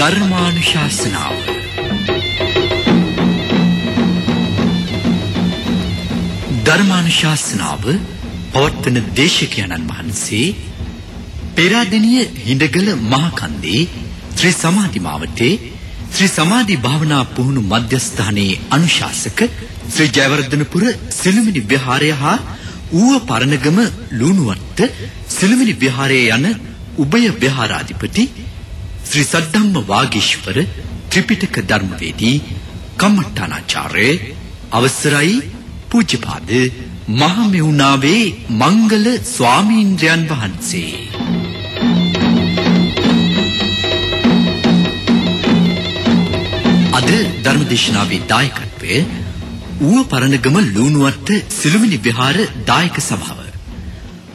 ධර්මානුශාසනාව. ධර්මානුශාසනාව පවත්වන දේශකයන්න් වහන්සේ පෙරාදෙනිය හිඬගල මහකන්දේ ශ්‍රී සමාධි මාවතේ ශ්‍රී සමාධි භාවනා පුහුණු මධ්‍යස්ථානයේ අනුශාසක ශ්‍රී ජයවර්ධනපුර සිළුමිණි විහාරය හා ඌව පරණගම ලුණුවත්ත සිළුමිණි විහාරයේ යන උභය විහාරාධිපති ශ්‍රී සද්ධම්ම වාගීශ්වර ත්‍රිපිටක ධර්මවේදී කම්මඨානාචාර්ය අවසරයි පූජ්‍යපාද මහමෙවුනාවේ මංගල ස්වාමීන්ද්‍රයන් වහන්සේ. අද ධර්මදේශනාවේ දායකත්වය ඌව පරණගම ලූණුවත්ත සිළුමිණි විහාර දායක සභාව.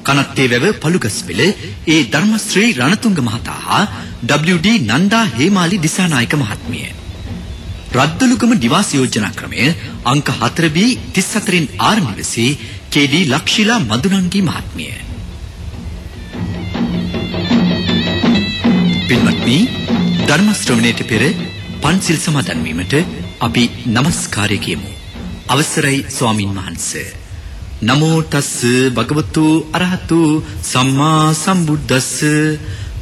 කනත්තේ වැව පළුගස්පෙළ ඒ ධර්මශ්‍රී රණතුංග මහතා හා WD නන්දා හේමාලි දිසානායක මහත්මිය. රද්දලුගම නිවාස යෝජනා ක්‍රමය අංක 4B 34න් ආර නිවසේ KD ලක්ෂිලා මදුනන්ගේ මහත්මිය. පින්වත්නි ධර්ම ශ්‍රවණයට පෙර පන්සිල් සමාදන් වීමට අපි নমස්කාරය කියමු. අවසරයි ස්වාමින් වහන්සේ. නමෝ තස්ස භගවතු අරහතු සම්මා සම්බුද්දස්ස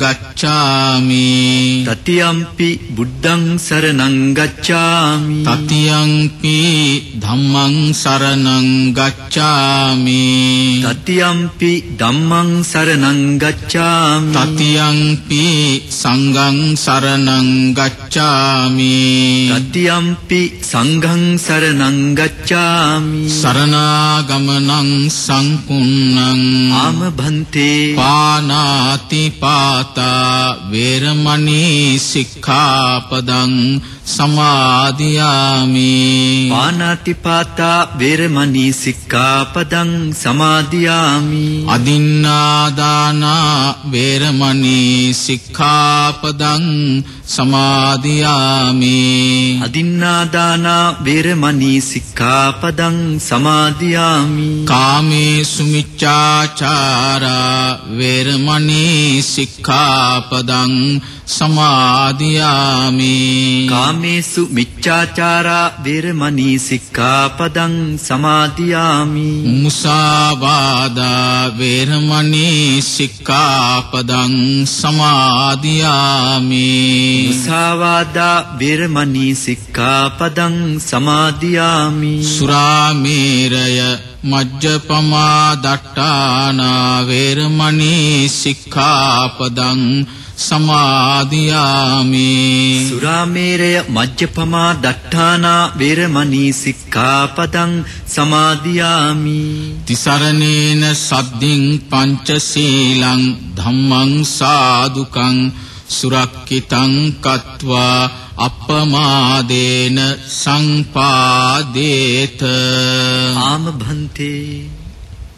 ගච්ඡාමි. තතියම්පි බුද්ධං සරණං ගච්ඡාමි. තතියංපි ධම්මං සරණං ගච්ඡාමි. තතියම්පි ධම්මං සරණං ගච්ඡාමි. තතියංපි සංඝං සරණං ගච්ඡාමි. තතියම්පි සංඝං සරණං ගච්ඡාමි. සරණාගමනං සංකුන්නං. ආම භන්තේ පානාති පාතා වේරමණී සික්ඛාපදං සමාදියාමි. පානාතිපාතා වේරමණී සික්ඛාපදං සමාදියාමි. අදින්නාදානා වේරමණී සික්ඛාපදං සමාදියාමි. අදින්නාදානා වේරමණී සික්ඛාපදං සමාදියාමි. කාමේසු මිච්ඡාචාරා වේරමණී සික්ඛාපදං සමාදියාමි. කාමේසු මිච්ඡාචාරා වේරමණී සික්ඛාපදං සමාදියාමි. මුසාවාදා වේරමණී සික්ඛාපදං සමාදියාමි. මුසාවාදා වේරමණී සික්ඛාපදං සමාදියාමි. සුරාමේරය මජ්ජපමා දට්ටානා වේරමණී සික්ඛාපදං සමාදියාමි. සුරාමේරය මජ්ජපමා දට්ඨානා වේරමණී සික්ඛාපදං සමාදියාමි. තිසරණේන සද්දින් පංචශීලං ධම්මං සාදුකං සුරක්කිතං කତ୍වා අප්පමාදේන සංපාදේත ආම භන්තේ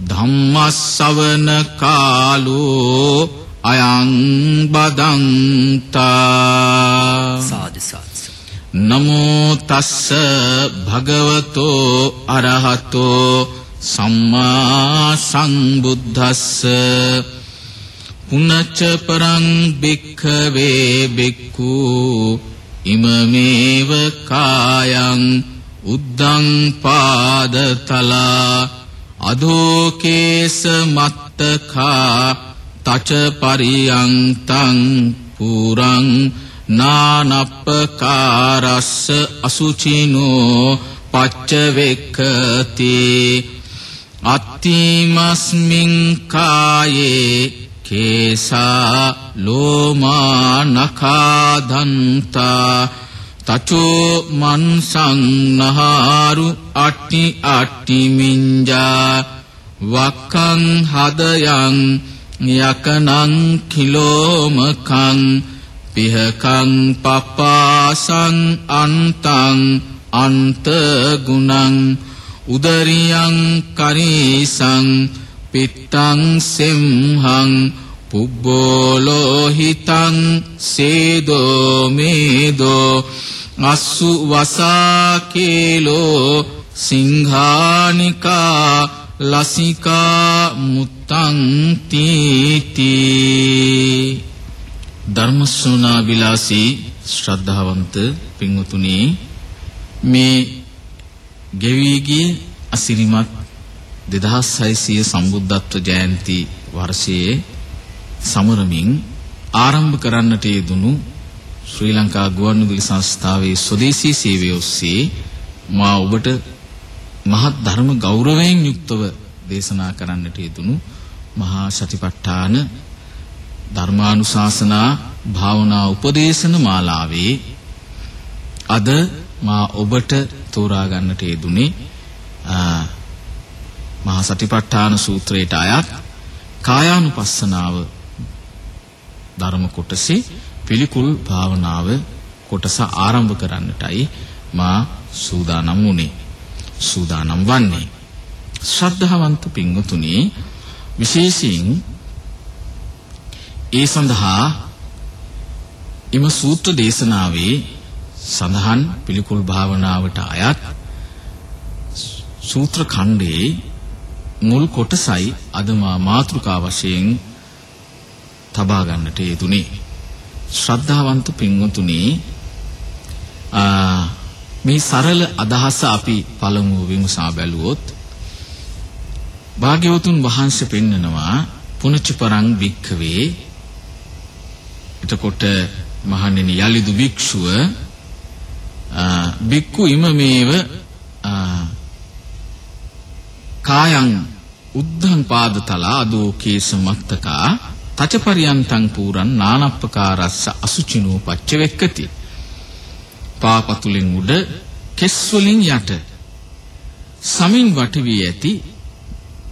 ධම්මස්සවන කාලෝ අයං බදන්තා. සාදු සාදු. නමෝ තස්ස භගවතෝ අරහතෝ සම්මා සංබුද්දස්ස පුනච්ච පරං භික්ඛවේ භික්ඛු ඉමමේව කායං උද්දං පාදතලා අදෝකේස මත්තකා තච පරියන්තං පුරං නානප්පකාරස්ස අසුචිනෝ පච්චවෙක්කති අත්තිමස්මින් කායේ කේසා ලෝමා නඛාදන්තා තචෝ මන්සං නහාරු අට්ටි අට්ටි මින්ජා වක්කං හදයන් යකනං කිලෝමකං පිහකං පපාසං අන්තං අන්ත ගුණං උදරියං කරීසං පිත්තං සෙම්හං පුබ්බෝලෝහිතං සේදෝ මේදෝ අස්සු වසාකේලෝ සිංහානිකා ලසිකා මුත්තං තීති ධර්මස්සෝනා විලාසී ශ්‍රද්ධාවන්ත පින්වතුනි මේ ගෙවී ගිය අසිරිමත් 2600 සම්බුද්ධත්ව ජයන්ති වර්ෂයේ සමරමින් ආරම්භ කරන්නට යෙදුණු ශ්‍රී ලංකා ගුවන්විදුලි සංස්ථාවේ ස්වදේශී සේවය ඔස්සේ මා ඔබට මහත් ධර්ම ගෞරවයෙන් යුක්තව දේශනා කරන්නට යෙදුණු මහා සතිපට්ඨාන ධර්මානුශාසනා භාවනා උපදේශන මාලාවේ අද මා ඔබට තෝරා ගන්නට යෙදුනේ මහා සතිපට්ඨාන සූත්‍රයට අයත් කායානුපස්සනාව ධර්ම කොටසේ පිළිකුල් භාවනාව කොටස ආරම්භ කරන්නටයි මා සූදානම් වුණේ. සූදානම් වන්නේ. ශ්‍රද්ධාවන්ත පින්වතුනි විශේෂයෙන් ඒ සඳහා එම සූත්‍ර දේශනාවේ සඳහන් පිළිකුල් භාවනාවට අයත් සූත්‍ර ඛණ්ඩයේ මුල් කොටසයි අද මා මාතෘකා වශයෙන් තබා ගන්නට යෙදුනේ ශ්‍රද්ධාවන්ත පින්වතුනි මේ සරල අදහස අපි පළමුව විමසා බැලුවොත් භාග්‍යවතුන් වහන්සේ පෙන්නනවා පුනච්ච පරං වික්ඛවේ එතකොට මහණෙනි යලිදු භික්ෂුව බික්කු ඉමමේව කායං උද්ධං පාදතලා අදෝ කේස මත්තකා. තචපරියන්තං පූරන් නානප්පකාරස්ස අසුචිනෝ පච්චවෙක්කති. පාපතුලින් උඩ කෙස් වලින් යට. සමින් වටවී ඇති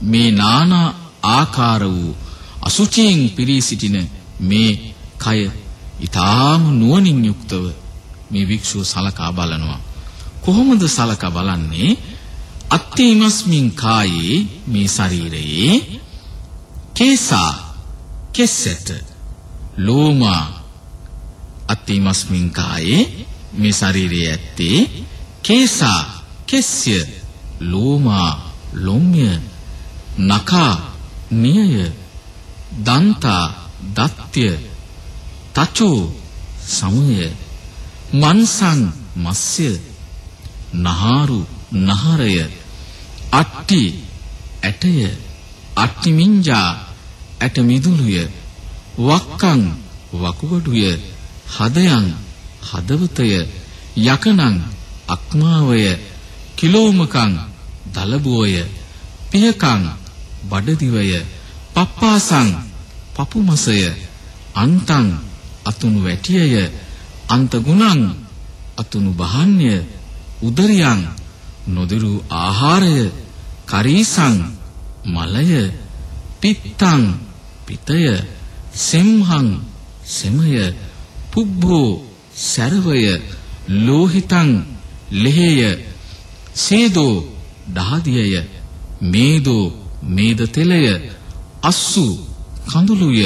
මේ නානා ආකාර වූ අසුචියෙන් පිරී සිටින මේ කය ඊටාම නුවණින් යුක්තව මේ වික්ෂුව සලකා බලනවා. කොහොමද සලකා බලන්නේ? අත්තිමස්මින් කායේ මේ ශරීරයේ කේසා කෙස්සට ලෝමා අත්තිමස්මින් කායේ මේ ශරීරයේ ඇත්තේ කේසා කෙස්ය ලෝමා ලොම්ය නකා නියය දන්තා දත්‍ය තචෝ සමය මන්සං මස්ය නහාරු නහරය අට්ටි ඇටය අට්ටි මිංජා ඇට මිදුළුය වක්කං වකුගඩුය. හදයන් හදවතය. යකනං අක්මාවය. කිලෝමකං දලබුවය. පියකං බඩදිවය. පප්පාසං පපුමසය. අන්තං අතුණු වැටියය. අන්ත ගුණං අතුණු බහන්‍ය උදරියං නොදිරු ආහාරය. කරීසං මලය. පිත්තං පිතය සෙම්හං සෙමය පුබ්බෝ සරවය ලෝහිතං ලෙහෙය සේදෝ දහදියය මේදෝ මේද තෙලය අස්සු කඳුළුය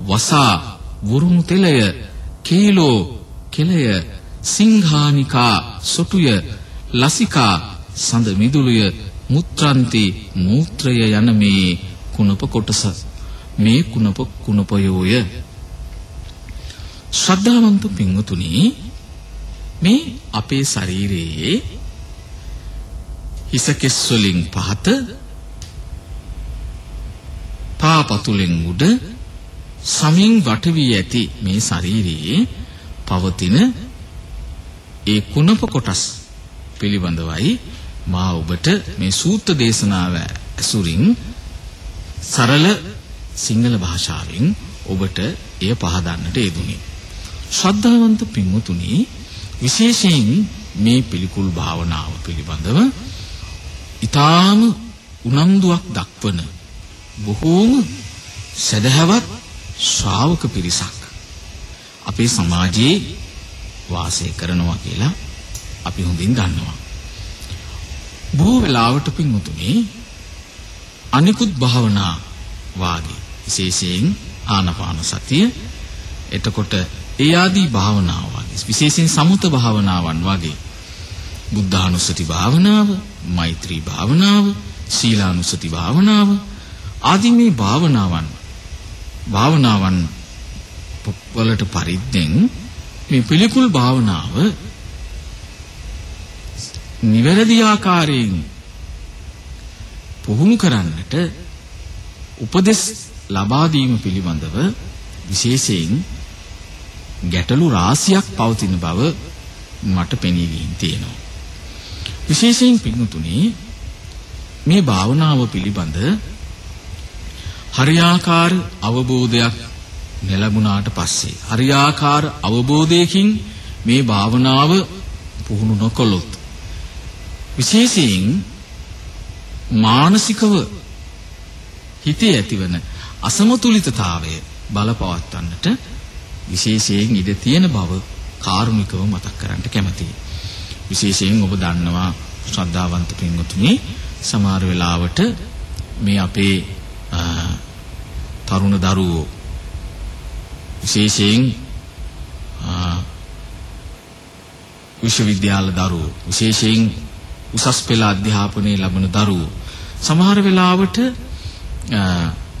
වසා වුරුණු තෙලය කීලෝ කෙලය සිංහානිකා සොටුය ලසිකා සඳ මිදුළුය මුත්‍රන්ති මූත්‍රය යන මේ කුණප කොටස. මේ කුණප කුණපයෝය. ශ්‍රද්ධාවන්ත පින්වතුනි මේ අපේ ශරීරයේ හිසකෙස් වලින් පහත පාපතුලෙන් උඩ සමින් වට වී ඇති මේ ශරීරයේ පවතින ඒ කුණප කොටස් පිළිබඳවයි මා ඔබට මේ සූත්‍ර දේශනාව ඇසුරින් සරල සිංහල භාෂාවෙන් ඔබට එය පහදන්නට යෙදුනේ. ශ්‍රද්ධාවන්ත පින්වතුනි විශේෂයෙන් මේ පිළිකුල් භාවනාව පිළිබඳව ඊටාම උනන්දුවක් දක්වන බොහෝම සදහවත් ශ්‍රාවක පිරිසක් අපේ සමාජයේ වාසය කරනවා කියලා අපි හොඳින් දන්නවා. බොහෝ වෙලාවට පින්වතුනි අනිකුත් භාවනා වාගේ විශේෂයෙන් ආනාපාන සතිය. එතකොට ඒ ආදී භාවනාව වගේ විශේෂයෙන් සමුත භාවනාවන් වගේ බුද්ධානුස්සති භාවනාව, මෛත්‍රී භාවනාව, සීලානුස්සති භාවනාව ආදී මේ භාවනාවන් භාවනාවන් වලට පරිද්දෙන් මේ පිළිකුල් භාවනාව නිවැරදි ආකාරයෙන් පුහුණු කරන්නට උපදෙස් ලබා දීම පිළිබඳව විශේෂයෙන් ගැටලු රාශියක් පවතින බව මට පෙනී ගින් තියෙනවා. විශේෂයෙන් පිටුතුනි මේ භාවනාව පිළිබඳ හරියාකාර අවබෝධයක් ලැබුණාට පස්සේ හරියාකාර අවබෝධයකින් මේ භාවනාව පුහුණු නොකළොත් විශේෂයෙන් මානසිකව හිතේ ඇතිවන අසමතුලිතතාවය බලපවත්වන්නට විශේෂයෙන් ඉඩ තියෙන බව කාරුණිකව මතක් කරන්න කැමතියි. විශේෂයෙන් ඔබ දන්නවා ශ්‍රද්ධාවන්ත පින්වතුනි සමහර වෙලාවට මේ අපේ තරුණ දරුවෝ විශේෂයෙන් විශ්වවිද්‍යාල දරුවෝ විශේෂයෙන් උසස් පෙළ අධ්‍යාපනය ලබන දරුවෝ සමහර වෙලාවට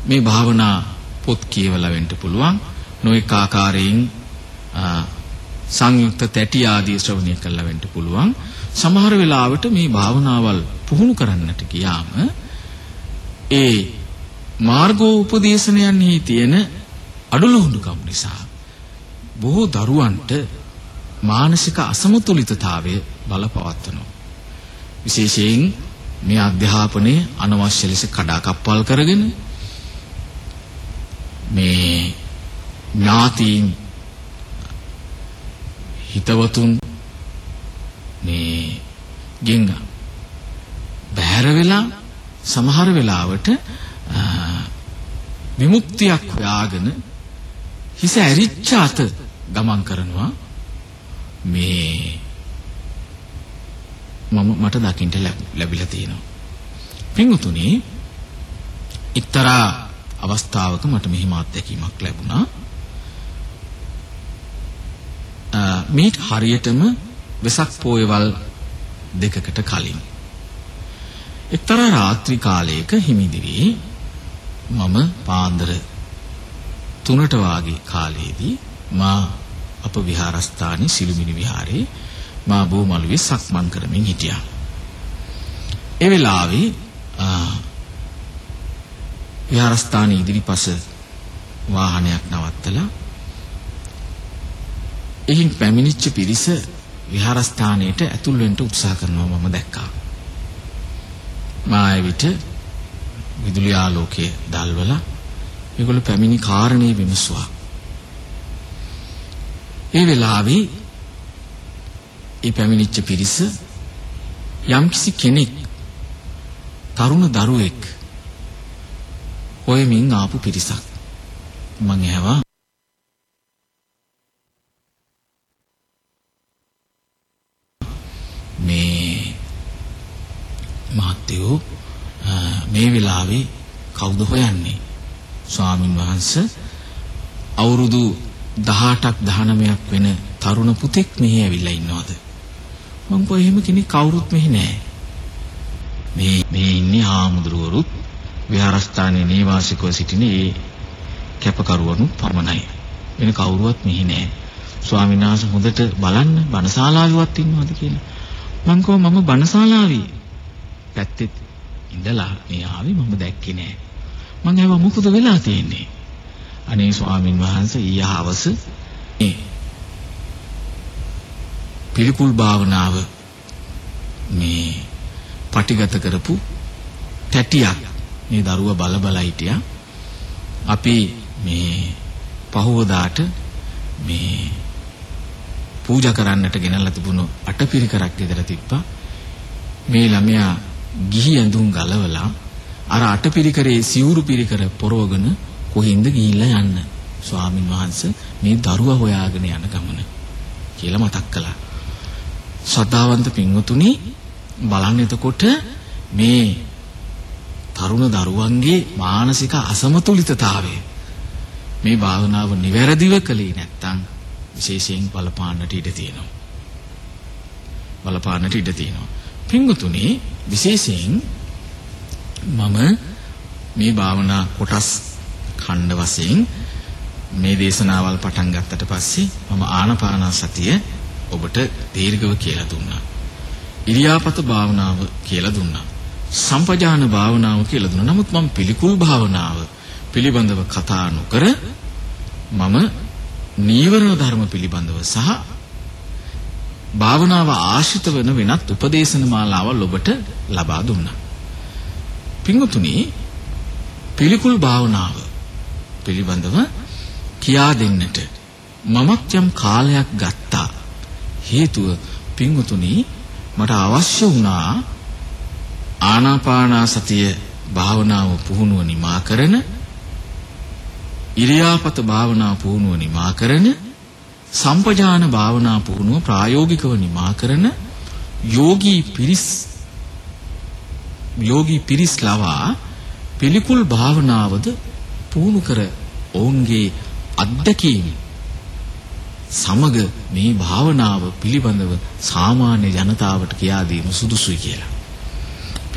මේ භාවනා පොත් කියවලා වෙන්න පුළුවන් නොඑක ආකාරයෙන් සංයුක්ත තැටි ආදී ශ්‍රවණය කළා වෙන්න පුළුවන් සමහර වෙලාවට මේ භාවනාවල් පුහුණු කරන්නට ගියාම ඒ මාර්ගෝපදේශනයන්හි තියෙන අඩලුහුඬුකම් නිසා බොහෝ දරුවන්ට මානසික අසමතුලිතතාවය බලපවත්වනවා. විශේෂයෙන් මේ අධ්‍යාපනයේ අනවශ්‍ය ලෙස කඩාකප්පල් කරගෙන මේ ඥාතීන් හිතවතුන් මේ ගෙන් බැහැර වෙලා සමහර වෙලාවට විමුක්තියක් හොයාගෙන හිස ඇරිච්ච අත ගමන් කරනවා මේ මම මට දකින්න ලැබිලා තියෙනවා. පින්වතුනි එක්තරා අවස්ථාවක මට මෙහිම අත්දැකීමක් ලැබුණා. මේට හරියටම වෙසක් පෝයවල් දෙකකට කලින් එක්තරා රාත්‍රී කාලයක හිමිදිරි මම පාන්දර 3ට වාගේ කාලයේදී මා අප විහාරස්ථානයේ සිළුමිණි විහාරේ මා බෝමළුවේ සක්මන් කරමින් හිටියා. ඒ වෙලාවේ විහාරස්ථානයේ ඉදිරිපස වාහනයක් නවත්තලා එහින් පැමිණිච්ච පිරිස විහාරස්ථානයට ඇතුල් වෙන්න උත්සාහ කරනවා මම දැක්කා. මා ඇවිට විදුලි ආලෝකය දැල්වලා ඒගොල්ලෝ පැමිණි කාරණේ විමසුවා. ඒ වෙලාවේ ඒ පැමිණිච්ච පිරිස යම්කිසි කෙනෙක් තරුණ දරුවෙක් හොයමින් ආපු පිරිසක් මං ඇහුවා මේ මහත්තයෝ මේ වෙලාවේ කවුද හොයන්නේ ස්වාමින් වහන්සේ අවුරුදු 18ක් 19ක් වෙන තරුණ පුතෙක් මෙහි ඇවිල්ලා ඉන්නවද? මං කිව්වා එහෙම කෙනෙක් කවුරුත් මෙහි නැහැ. මේ මේ ඉන්නේ ආමුදුරුවරුත් විහාරස්ථානයේ නේවාසිකව සිටින ඒ කැපකරුවනු පමණයි. වෙන කවුරුවත් මෙහි නැහැ. ස්වාමීන් වහන්සේ හොඳට බලන්න බණශාලාවෙවත් ඉන්නවද කියලා. මං කිව්වා මම බණශාලාවේ පැත්තේ ඉඳලා මේ ආවේ මම දැක්කේ නෑ. මං ඇහුවා මොකද වෙලා තියෙන්නේ? අනේ ස්වාමින් වහන්සේ ඊය හවස මේ පිළිකුල් භාවනාව මේ පටිගත කරපු තැටියක් මේ දරුවා බල බල හිටියා. අපි මේ පහවදාට මේ පූජා කරන්නට ගෙනල්ලා තිබුණු අටපිරිකරක් ගෙදර තිබ්බා. මේ ළමයා ගිහි ඇඳුම් ගලවලා අර අටපිරිකරේ සිවුරු පිරිකර පොරවගෙන කොහින්ද ගිහිල්ලා යන්න ස්වාමින් වහන්සේ මේ දරුවා හොයාගෙන යන ගමන කියලා මතක් කළා. සදාවන්ත පින්වතුනි බලන්න එතකොට මේ තරුණ දරුවන්ගේ මානසික අසමතුලිතතාවය මේ භාවනාව නිවැරදිව කළේ නැත්නම් විශේෂයෙන් බලපාන්නට ඉඩ තියෙනවා. බලපාන්නට ඉඩ තියෙනවා. පින්වතුනි විශේෂයෙන් මම මේ භාවනා කොටස් ඛණ්ඩ වශයෙන් මේ දේශනාවල් පටන් ගත්තට පස්සේ මම ආනාපාන සතිය ඔබට දීර්ඝව කියලා දුන්නා. ඉරියාපත භාවනාව කියලා දුන්නා. සම්පජාන භාවනාව කියලා දුන්නා. නමුත් මම පිළිකුල් භාවනාව පිළිබඳව කතා නොකර මම නීවරණ ධර්ම පිළිබඳව සහ භාවනාව ආශ්‍රිත වෙන වෙනත් උපදේශන මාලාවල් ඔබට ලබා දුන්නා. පින්වතුනි පිළිකුල් භාවනාව පිළිබඳව කියා දෙන්නට මමත් යම් කාලයක් ගත්තා. හේතුව පින්වතුනි මට අවශ්‍ය වුණා ආනාපානාසතිය භාවනාව පුහුණුව නිමා කරන ඉරියාපත භාවනා පුහුණුව නිමා කරන සම්පජාන භාවනා පුහුණුව ප්‍රායෝගිකව නිමා කරන යෝගී පිරිස් යෝගී පිරිස් ලවා පිළිකුල් භාවනාවද පුහුණු කර ඔවුන්ගේ අත්දැකීම් සමග මේ භාවනාව පිළිබඳව සාමාන්‍ය ජනතාවට කියා දීම සුදුසුයි කියලා.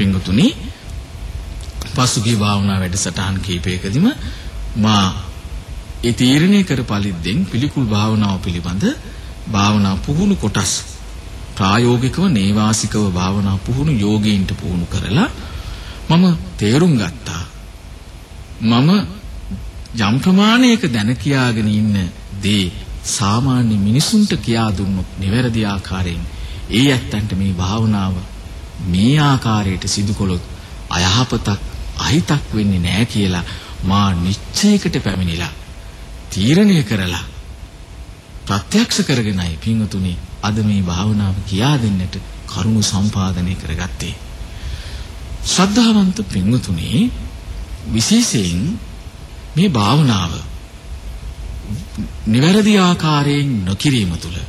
පින්වතුනි පසුගිය භාවනා වැඩසටහන් කීපයකදීම මා ඒ තීරණය කර පරිද්දෙන් පිළිකුල් භාවනාව පිළිබඳ භාවනා පුහුණු කොටස් ප්‍රායෝගිකව නේවාසිකව භාවනා පුහුණු යෝගීන්ට පුහුණු කරලා මම තේරුම් ගත්තා. මම යම් ප්‍රමාණයක දැන කියාගෙන ඉන්න දේ සාමාන්‍ය මිනිසුන්ට කියා දුන්නොත් නිවැරදි ආකාරයෙන් ඒ ඇත්තන්ට මේ භාවනාව මේ ආකාරයට සිදු කළොත් අයහපතක් අහිතක් වෙන්නේ නැහැ කියලා මා නිශ්චයකට පැමිණිලා තීරණය කරලා ප්‍රත්‍යක්ෂ කරගෙනයි පින්වතුනි අද මේ භාවනාව කියා දෙන්නට කරුණු සම්පාදනය කරගත්තේ. ශ්‍රද්ධාවන්ත පින්වතුනි විශේෂයෙන් මේ භාවනාව නිවැරදි ආකාරයෙන් නොකිරීම තුළ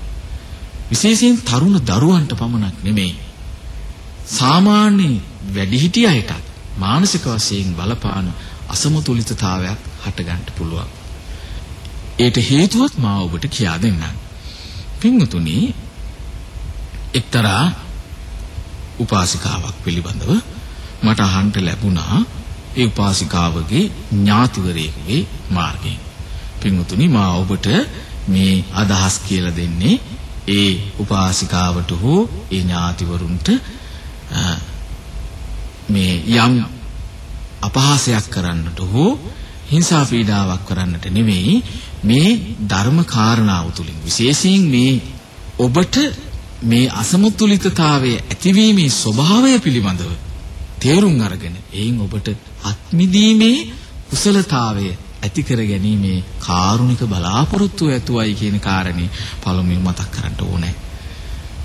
විශේෂයෙන් තරුණ දරුවන්ට පමණක් නෙමෙයි සාමාන්‍ය වැඩිහිටියයටත් මානසික වශයෙන් බලපාන අසමතුලිතතාවයක් හටගන්න පුළුවන්. ඒට හේතුවත් මා ඔබට කියා දෙන්නම්. පින්වතුනි එක්තරා උපාසිකාවක් පිළිබඳව මට අහන්න ලැබුණා ඒ උපාසිකාවගේ ඥාතිවරයෙකුගේ මාර්ගයෙන්. පින්වතුනි මා ඔබට මේ අදහස් කියලා දෙන්නේ ඒ උපාසිකාවට හෝ ඒ ඥාතිවරුන්ට මේ යම් අපහාසයක් කරන්නට හෝ හිංසා පීඩාවක් කරන්නට නෙවෙයි මේ ධර්ම කාරණාව තුලින් විශේෂයෙන් මේ ඔබට මේ අසමතුලිතතාවයේ ඇතිවීමේ ස්වභාවය පිළිබඳව තේරුම් අරගෙන එයින් ඔබට අත්මිදීමේ කුසලතාවය ඇති කර ගැනීමේ කාරුණික බලාපොරොත්තු ඇතුවයි කියන කාරණේ පළමුවෙන් මතක් කරන්න ඕනේ.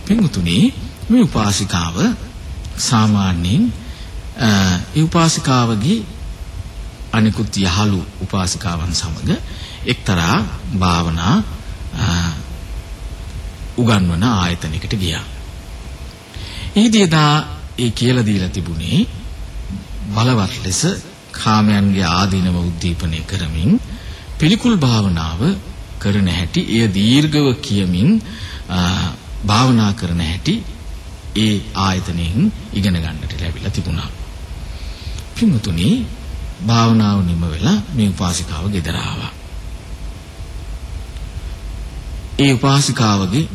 පින්තුනේ මේ උපාසිකාව සාමාන්‍යයෙන් ඒ උපාසිකාවගේ අනිකුත් යහළු උපාසිකාවන් සමග එක්තරා භාවනා උගන්වන ආයතනයකට ගියා. එහිදී එදා ඒ කියලා දීලා තිබුණේ බලවත් ලෙස කාමයන්ගේ ආදීනව උද්දීපනය කරමින් පිළිකුල් භාවනාව කරන හැටි එය දීර්ඝව කියමින් භාවනා කරන හැටි ඒ ආයතනයෙන් ඉගෙන ගන්නට ලැබිලා තිබුණා. පින්තුනි භාවනාව නිම වෙලා මේ උපාසිකාව ගෙදර ආවා. ඒ උපාසිකාවගේ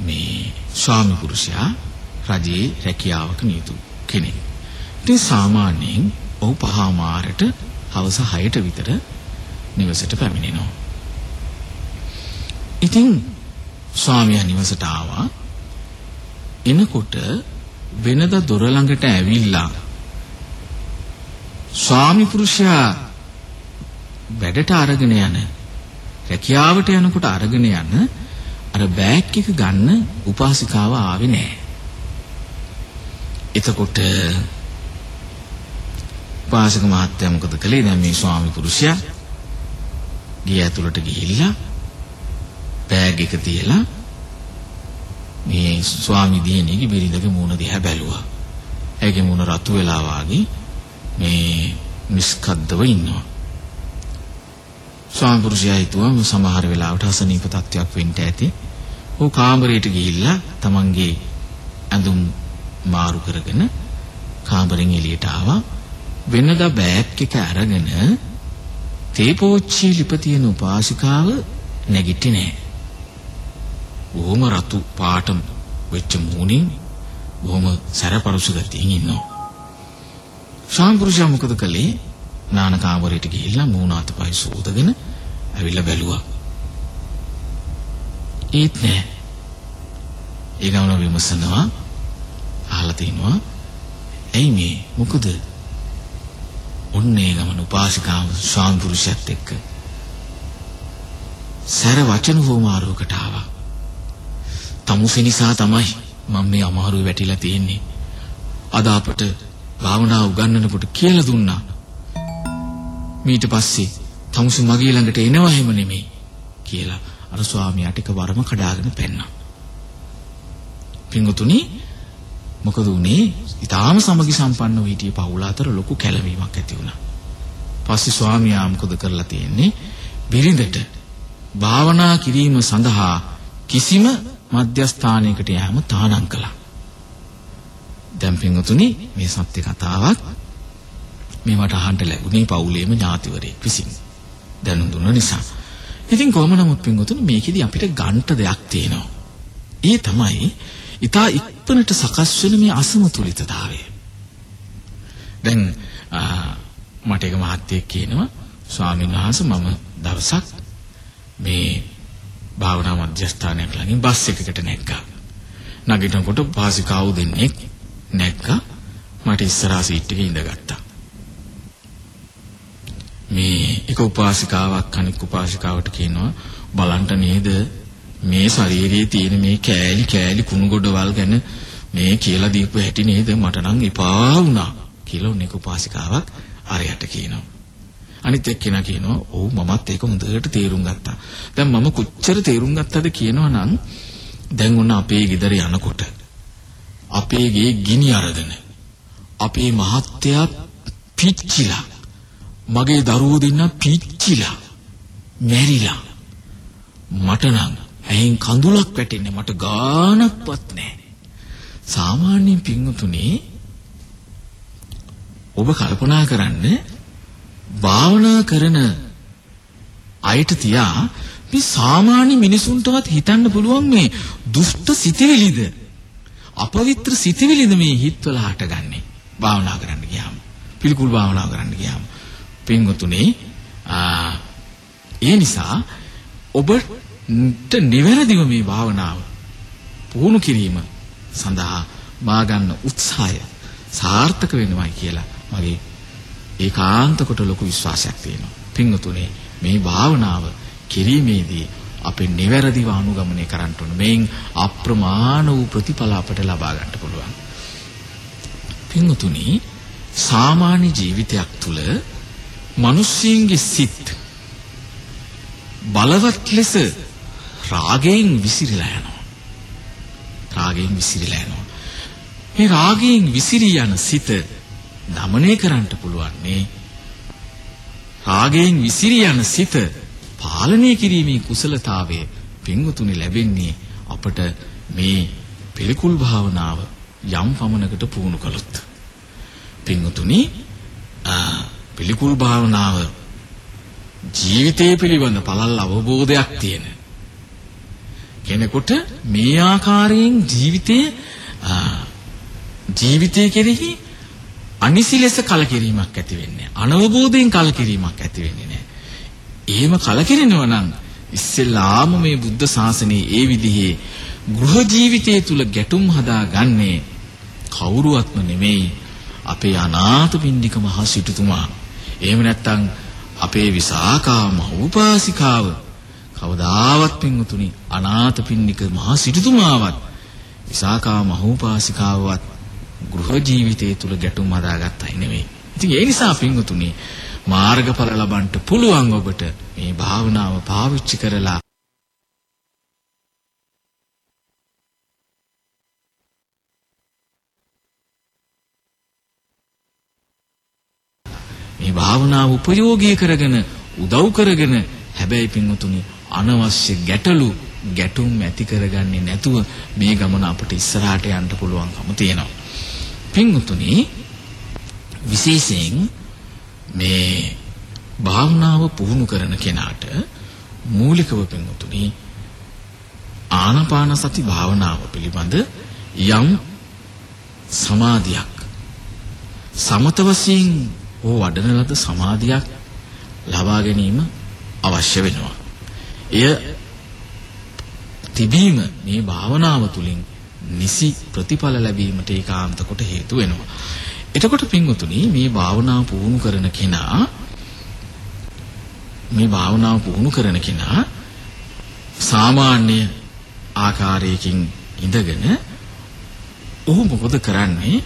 මේ ස්වාමි පුරුෂයා රජයේ රැකියාවක නියුතු කෙනෙක්. ඉතින් සාමාන්‍යයෙන් ඔහු පහමාරට හවස 6ට විතර නිවසට පැමිණෙනවා. ඉතින් ස්වාමියා නිවසට ආවා. එනකොට වෙනද දොර ළඟට ඇවිල්ලා ස්වාමි පුරුෂයා වැඩට අරගෙන යන රැකියාවට යනකොට අරගෙන යන අර බෑග් එක ගන්න උපාසිකාව ආවේ නැහැ. එතකොට උපාසක මහත්තයා මොකද කළේ? දැන් මේ ස්වාමි පුරුෂයා ගේ ඇතුළට ගිහිල්ලා බෑග් එක තියලා මේ ස්වාමි දියණියගේ බිරිඳගේ මූණ දිහා බැලුවා. ඒකේ මූණ රතු වෙලා වාගේ මේ නිස්කද්දව ඉන්නවා. ස්වාමි පුරුෂයා හිතුවා සමහර වෙලාවට අසනීප තත්ත්වයක් වෙන්න ඇති. ਉਹ කාමරයට ගිහිල්ලා තමන්ගේ ඇඳුම් මාරු කරගෙන කාමරෙන් එළියට ආවා. වෙනදා බෑග් එක අරගෙන තේපෝච්චි ලිප තියෙන උපාසිකාව නැගිටින්නේ නැහැ. බොහොම රතු පාට වෙච්ච මූණින් බොහොම සැරපරුසු ගතියින් ඉන්නවා. ශාම්පුරුෂයා මොකද කළේ? නාන කාමරයට ගිහිල්ලා මූණ අතපය සෝදගෙන ඇවිල්ලා බැලුවා. ඒත් නෑ. ඒ ගමන විමසනවා අහලා තිනවා. ඇයි මේ මොකද? ඔන්නේ ගමන උපාසිකාව ශාම්පුරුෂයත් එක්ක සැර වචන හෝමාරුවකට ආවා. තමුසෙ නිසා තමයි මම මේ අමාරුවේ වැටිලා තියෙන්නේ. අද අපට භාවනාව උගන්වනකොට කියලා දුන්නා. ඊට පස්සේ තමුසෙ මගේ ළඟට එනවා හැම නෙමෙයි කියලා අර ස්වාමියාට එක වරම කඩාගෙන පැන්නා. පින්වතුනි මොකද උනේ? ඊටාම සමගි සම්පන්නව හිටිය පවුල අතර ලොකු කැළවීමක් ඇති වුණා. පස්සේ ස්වාමියා මොකද කරලා තියෙන්නේ? බිරිඳට භාවනා කිරීම සඳහා කිසිම මධ්‍යස්ථානයකට යෑම තානම් කළා. දැන් පින්වතුනි මේ සත්‍ය කතාවක් මේවට අහන්න ලැබුණේ පවුලේම ඥාතිවරයෙක් විසින්. දැනුම් දුන්න නිසා. ඉතින් කොහොම නමුත් පින්වතුනි මේකෙදි අපිට ගන්ට දෙයක් තියෙනවා. ඒ තමයි ඊතා ඉක්මනට සකස් වෙන මේ අසමතුලිතතාවය. දැන් මට එක මහත්තයෙක් කියනවා ස්වාමීන් වහන්සේ මම දවසක් මේ භාවනා මධ්‍යස්ථානයක් ළඟින් බස් එකකට නැග්ගා. නගිනකොට පාසිකාවු දෙන්නෙක් නැග්ගා. මට ඉස්සරහා සීට් එකේ ඉඳගත්තා. මේ එක උපාසිකාවක් අනික් උපාසිකාවට කියනවා බලන්න නේද මේ ශරීරයේ තියෙන මේ කෑලි කෑලි කුණු ගොඩවල් ගැන මේ කියලා දීපු හැටි නේද මට නම් එපා වුණා කියලා උන්නේ උපාසිකාවක් අරයට කියනවා අනිත් එක්කෙනා කියනවා ඔව් මමත් ඒක හොඳට තේරුම් ගත්තා. දැන් මම කොච්චර තේරුම් ගත්තද කියනවා නම් දැන් ඔන්න අපේ ගෙදර යනකොට අපේ ගේ ගිනි අරගෙන අපේ මහත්තයා පිච්චිලා මගේ දරුවෝ දෙන්න පිච්චිලා මැරිලා මට නම් ඇහෙන් කඳුලක් වැටෙන්නේ මට ගානක්වත් නැහැ. සාමාන්‍යයෙන් පින්වතුනි ඔබ කල්පනා කරන්නේ භාවනා කරන අයට තියා මේ සාමාන්‍ය මිනිසුන්ටවත් හිතන්න පුළුවන් මේ දුෂ්ට සිතවිලිද? අපවිත්‍ර සිතවිලිද මේ හිතවල හටගන්නේ? භාවනා කරන්න ගියාම. පිළිකුල් භාවනා කරන්න ගියාම. පින්වතුනේ ඒ නිසා ඔබට නිවැරදිව මේ භාවනාව පුහුණු කිරීම සඳහා මා ගන්න උත්සාහය සාර්ථක වෙනවා කියලා මගේ ඒකාන්ත කොට ලොකු විශ්වාසයක් තියෙනවා. පින්වතුනේ මේ භාවනාව කිරීමේදී අපේ නිවැරදිව අනුගමනය කරන්න ඕන. මේන් අප්‍රමාණ වූ ප්‍රතිඵල අපට ලබා ගන්න පුළුවන්. පින්වතුනි සාමාන්‍ය ජීවිතයක් තුළ මිනිස්සුන්ගේ සිත් බලවත් ලෙස රාගයෙන් විසිරීලා යනවා. රාගයෙන් විසිරීලා යනවා. මේ රාගයෙන් විසිරී යන සිත দমনය කරන්නට පුළුවන් මේ රාගයෙන් විසිරී යන සිත පාලනය කිරීමේ කුසලතාවය පින්වතුනි ලැබෙන්නේ අපට මේ පිළිකුල් භාවනාව යම් පමණකට පුහුණු කළොත්. පින්වතුනි පිළිකුල් භාවනාව ජීවිතය පිළිබඳ පළල් අවබෝධයක් තියෙන කෙනෙකුට මේ ආකාරයෙන් ජීවිතය ජීවිතය කෙරෙහි අනිසි ලෙස කලකිරීමක් ඇති වෙන්නේ අනවබෝධයෙන් කලකිරීමක් ඇති වෙන්නේ නැහැ. එහෙම කලකිරෙනවා නම් ඉස්සෙල්ලාම මේ බුද්ධ ශාසනයේ ඒ විදිහේ ගෘහ ජීවිතය තුල ගැටුම් හදාගන්නේ කවුරුවත්ම නෙමෙයි අපේ අනාථපිණ්ඩික මහ සිටුතුමා. එහෙම නැත්නම් අපේ විසාකා මහෝපාසිකාව කවදාවත් පින්වතුනි අනාථපිණ්ඩික මහ සිටුතුමාවත් විසාකා මහෝපාසිකාවවත් ගෘහ ජීවිතය තුල ගැටුම් හදාගත්තයි නෙමෙයි. ඉතින් ඒ නිසා පින්වතුනි මාර්ගඵල ලබන්න පුළුවන් ඔබට මේ භාවනාව පාවිච්චි කරලා මේ භාවනාව උපයෝගී කරගෙන උදව් කරගෙන හැබැයි පින්වතුනි අනවශ්‍ය ගැටලු ගැටුම් ඇති කරගන්නේ නැතුව මේ ගමන අපිට ඉස්සරහට යන්න පුළුවන්කම තියෙනවා. පින්වතුනි විශේෂයෙන් මේ භාවනාව පුහුණු කරන කෙනාට මූලිකව පින්වතුනි ආනාපාන සති භාවනාව පිළිබඳ යම් සමාධියක් සමත වශයෙන් හෝ වඩන ලද සමාධියක් ලබා ගැනීම අවශ්‍ය වෙනවා. එය තිබීම මේ භාවනාව තුළින් නිසි ප්‍රතිඵල ලැබීමට ඒකාන්ත කොට හේතු වෙනවා. එතකොට පින්වතුනි මේ භාවනාව පුහුණු කරන කෙනා මේ භාවනාව පුහුණු කරන කෙනා සාමාන්‍ය ආකාරයකින් ඉඳගෙන ඔහු මොකද කරන්නේ?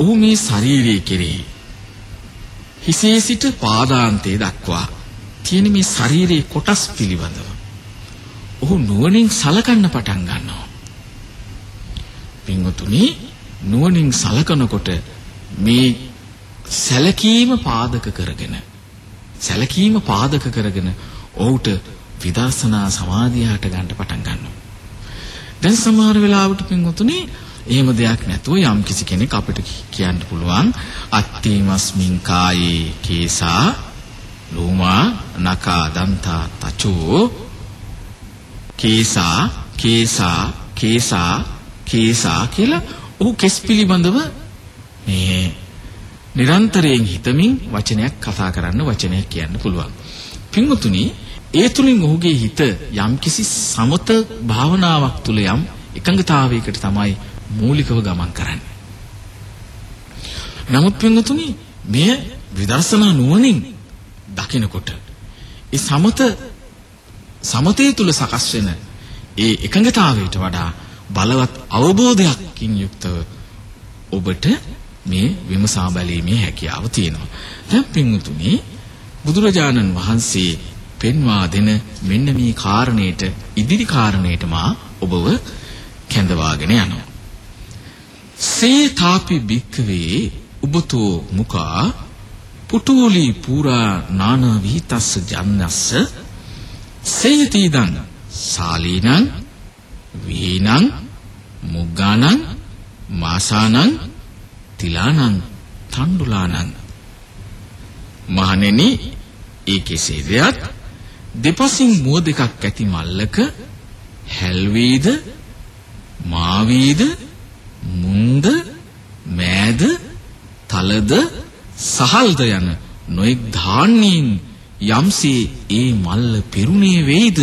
ඔහු මේ ශරීරයේ කෙරෙහි හිසේ සිට පාදාන්තයේ දක්වා තියෙන මේ ශරීරයේ කොටස් පිළිබඳව ඔහු නුවණින් සලකන්න පටන් ගන්නවා. පින්වතුනි නුවණින් සලකනකොට මේ සැලකීම පාදක කරගෙන සැලකීම පාදක කරගෙන ඔහුට විදර්ශනා සමාධිය හට ගන්න පටන් ගන්නවා. දැන් සමහර වෙලාවට පින්වතුනි එහෙම දෙයක් නැතුව යම් කිසි කෙනෙක් අපිට කියන්න පුළුවන් අත්තිමස්මින් කායේ කේසා ලෝමා නකා දන්තා තචෝ කේසා කේසා කේසා කේසා කියලා ඔහු කෙස් පිළිබඳව මේ නිරන්තරයෙන් හිතමින් වචනයක් කතා කරන්න වචනයක් කියන්න පුළුවන්. පින්වතුනි ඒ තුලින් ඔහුගේ හිත යම්කිසි සමත භාවනාවක් තුල යම් එකඟතාවයකට තමයි මූලිකව ගමන් කරන්නේ. නමුත් පින්වතුනි මෙය විදර්ශනා නුවණින් දකිනකොට ඒ සමත සමතේ තුල සකස් වෙන ඒ එකඟතාවයට වඩා බලවත් අවබෝධයකින් යුක්තව ඔබට මේ විමසා බැලීමේ හැකියාව තියෙනවා. දැන් පින්වතුනි බුදුරජාණන් වහන්සේ පෙන්වා දෙන මෙන්න මේ කාරණේට ඉදිරි කාරණේට මා ඔබව කැඳවාගෙන යනවා. සේතාපි භික්කවේ උබතෝ මුකා පුටූලි පුරා නානා විහිතස්ස ජන්නස්ස සේයතිදං සාලීනං වීනං මුග්ගානං මාසානං තිලානං තණ්ඩුලානං. මහණෙනි ඒ කෙසේදයත් දෙපසින් මුව දෙකක් ඇති මල්ලක හැල්වීද මාවීද මුන්ද මෑද තලද සහල්ද යන නොඑක් ධාන්‍යයෙන් යම්සේ ඒ මල්ල පිරුණේ වෙයිද?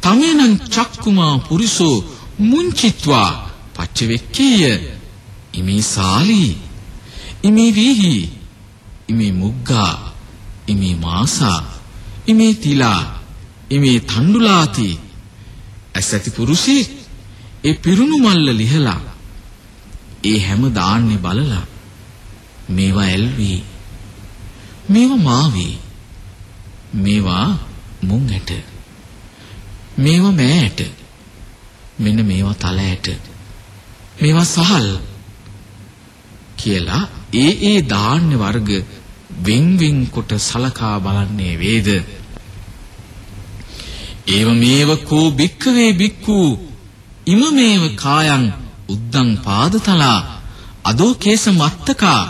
තමේනං චක්කුමා පුරිසෝ මුංචිත්වා පච්චවෙක්කේය ඉමේ සාලී ඉමේ වීහි ඉමේ මුග්ගා ඉමේ මාසා ඉමේ තිලා ඉමේ තණ්ඩුලාති ඇසැති පුරුෂයෙක් ඒ පිරුණු මල්ල ලිහලා ඒ හැම දාන්නේ බලලා මේවා ඇල්වි මේවා මාවි මේවා මුං ඇට මේවා මෑ ඇට මෙන්න මේවා තල ඇට මේවා සහල්. කියලා ඒ ඒ ධාන්‍ය වර්ග වෙන් වෙන් කොට සලකා බලන්නේ වේද? ඒව මේව කෝ භික්ඛවේ භික්ඛු. ඉමමේව කායං උද්දං පාදතලා. අදෝ කේස මත්තකා.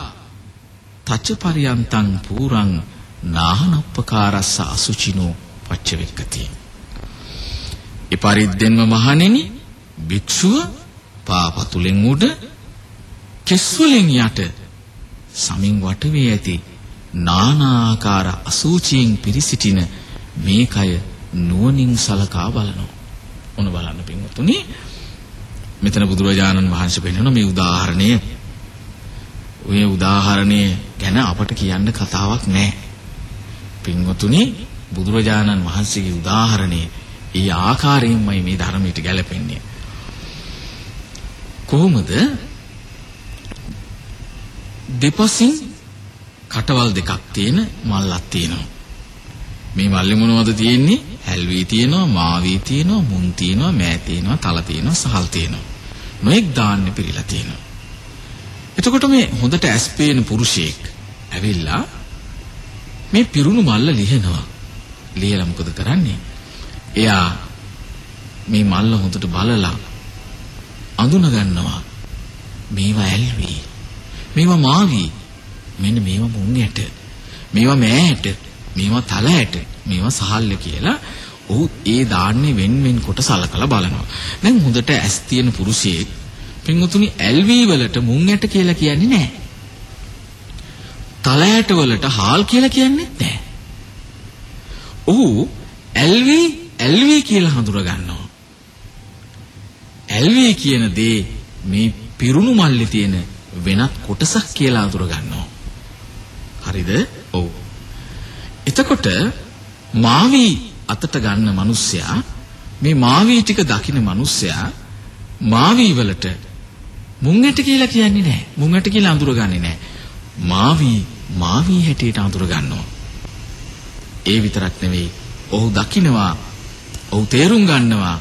තච්ච පරියන්තං පූරං නාහනප්පකාරස්ස අසුචිනෝ පච්චවෙක්කති. එපරිද්දෙන්ම මහණෙනි භික්ෂුව පාපතුලෙන් උඩ කෙස්වලින් යට සමින් වට වී ඇති නානාකාර අසූචියෙන් පිරිසිටින මේ කය නුවණින් සලකා බලනවා. ඔන්න බලන්න පින්වතුනි. මෙතන බුදුරජාණන් වහන්සේ පෙන්නන මේ උදාහරණය ඔය උදාහරණය ගැන අපට කියන්න කතාවක් නැහැ. පින්වතුනි බුදුරජාණන් වහන්සේගේ උදාහරණය ඒ ආකාරයෙන්මයි මේ ධර්මයට ගැලපෙන්නේ. කොහොමද දෙපසින් කටවල් දෙකක් තියෙන මල්ලක් තියෙනවා. මේ මල්ලේ මොනවද තියෙන්නේ? හැල්වී තියෙනවා, මාවී තියෙනවා, මුන් තියෙනවා, මෑ තියෙනවා, තල තියෙනවා, සහල් තියෙනවා. නොඑක් දාන්නේ පිරීලා තියෙනවා. එතකොට මේ හොඳට ඇස් පේන පුරුෂයෙක් ඇවිල්ලා මේ පිරුණු මල්ල ලිහනවා. ලියලා මොකද කරන්නේ? එයා මේ මල්ල හොඳට බලලා අඳුන ගන්නවා. මේවා ඇල්වි. මේවා මාවි. මෙන්න මේවා මුං ඇට. මේවා මෑ ඇට. මේවා තල ඇට. මේවා සහල්ල කියලා ඔහු ඒ දාන්නේ වෙන් වෙන් කොට සලකලා බලනවා. දැන් හොඳට ඇස් තියෙන පුරුෂයෙක් පින්වතුනි ඇල්වි වලට මුං ඇට කියලා කියන්නේ නැහැ. තල ඇට වලට හාල් කියලා කියන්නේ නැහැ. ඔහු ඇල්වි ඇල්වි කියලා හඳුර ගන්නවා. ඇල්වි කියන දේ මේ පිරුණු මල්ලේ තියෙන වෙනත් කොටසක් කියලා හඳුර ගන්නවා. හරිද? ඔව්. එතකොට මාවි අතට ගන්න මිනිස්සයා මේ මාවි ටික දකින්න මිනිස්සයා මාවි වලට මුංගට කියලා කියන්නේ නැහැ. මුංගට කියලා අඳුරගන්නේ නැහැ. මාවි මාවි හැටියට අඳුර ගන්නවා. ඒ විතරක් නෙවෙයි. ඔහු දකිනවා ඔහු තේරුම් ගන්නවා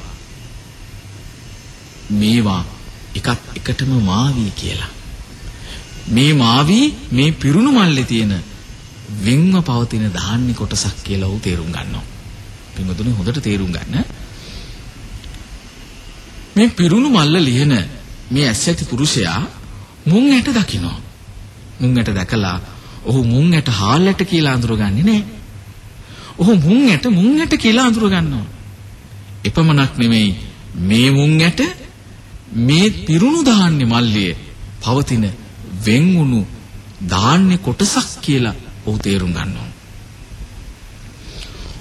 මේවා එකත් එකටම මාවි කියලා. මේ මාවි මේ පිරුණු මල්ලේ තියෙන වෙන්ව පවතින ධාන්‍ය කොටසක් කියලා ඔහු තේරුම් ගන්නවා. පින්වතුනි හොඳට තේරුම් ගන්න. මේ පිරුණු මල්ල ලියන මේ ඇස් ඇති පුරුෂයා මුං ඇට දකිනවා. මුං ඇට දැකලා ඔහු මුං ඇට හාල් ඇට කියලා අඳුරගන්නේ නැහැ. ඔහු මුං ඇට මුං ඇට කියලා අඳුර ගන්නවා. එපමණක් නෙමෙයි මේ මුං ඇට මේ පිරුණු ධාන්‍ය මල්ලියේ පවතින වෙන් වුණු ධාන්‍ය කොටසක් කියලා ඔහු තේරුම් ගන්නවා.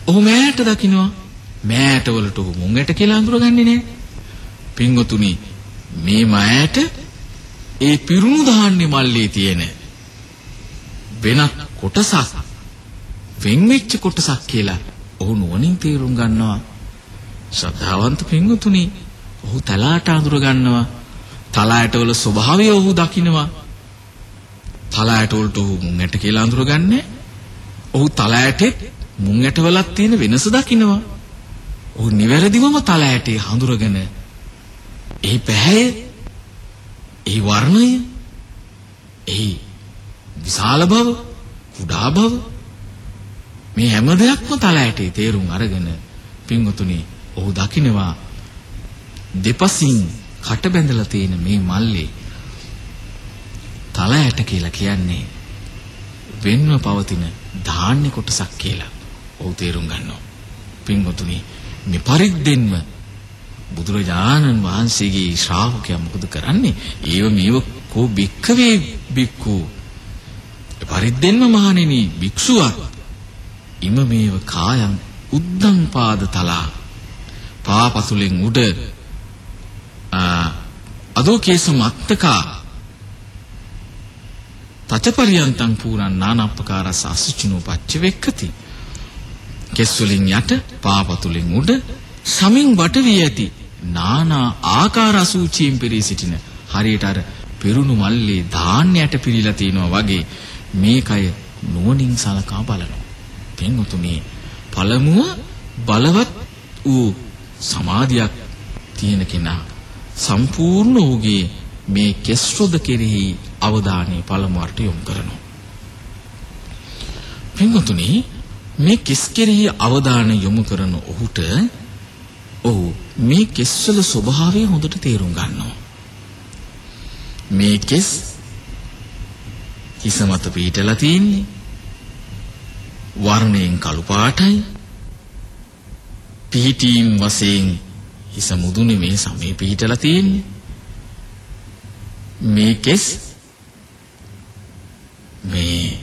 ඔහු මෑට දකින්නවා මෑට වලට ඔහු මුං ඇට කියලා අඳුරගන්නේ නැහැ. පින්වතුනි මේ මෑට ඒ පිරුණු ධාන්‍ය මල්ලියේ තියෙන වෙනත් කොටසක් වෙන් වෙච්ච කොටසක් කියලා ඔහු නුවණින් තේරුම් ගන්නවා ශ්‍රද්ධාවන්ත පින්වතුනි ඔහු තලාට අඳුර ගන්නවා. තලායට වල ස්වභාවය ඔහු දකිනවා. තලායට වලට ඔහු මුං ඇට කියලා අඳුරගන්නේ ඔහු තලායටෙත් මුං ඇට වලක් තියෙන වෙනස දකිනවා. ඔහු නිවැරදිවම තලායටේ හඳුරගෙන එහි පැහැය එහි වර්ණය එහි විශාල බව කුඩා බව මේ හැම දෙයක්ම තලායටේ තේරුම් අරගෙන පින්වතුනි ඔහු දකිනවා දෙපසින් කට බැඳලා තියෙන මේ මල්ලේ තල ඇට කියලා කියන්නේ වෙන්ව පවතින ධාන්‍ය කොටසක් කියලා ඔහු තේරුම් ගන්නවා. පින්වතුනි මේ පරිද්දෙන්ම බුදුරජාණන් වහන්සේගේ ශ්‍රාවකයා මොකද කරන්නේ? ඒව මේව කෝ බික්කවේ බික්කු පරිද්දෙන්ම මහණෙනි භික්ෂුවක් ඉම මේව කායං උද්දං පාද තලා පාපසුලෙන් උඩ අදෝ කේස මත්තකා තචපරියන්තං පූරන් නානප්පකාරස අසුචිනෝ පච්ච වෙක්කති කෙස්වලින් යට පාපතුලෙන් උඩ සමින් වට වී ඇති නානා ආකාර අසුචීම් පිරී සිටින හරියට අර පෙරුණු මල්ලේ ධාන්‍යයට පිරීලා තිනවා වගේ මේකය නුවණින් සලකා බලනවා. පින්වතුනි පළමුව බලවත් වූ සමාධියක් තියෙන කෙනා සම්පූර්ණ ඔහුගේ මේ කෙස්රොද කෙරෙහි අවධානය පළමුවට යොමු කරනවා. පින්වතුනි මේ කෙස් කෙරෙහි අවධානය යොමු කරන ඔහුට ඔව් මේ කෙස්වල ස්වභාවය හොඳට තේරුම් ගන්නවා. මේ කෙස් හිස මත පිහිටලා තියෙන්නේ. වර්ණයෙන් කළු පාටයි. පිහිටීම් වශයෙන් හිස මුදුනේ මේ සමේ පිහිටලා තියෙන්නේ. මේ කෙස් මේ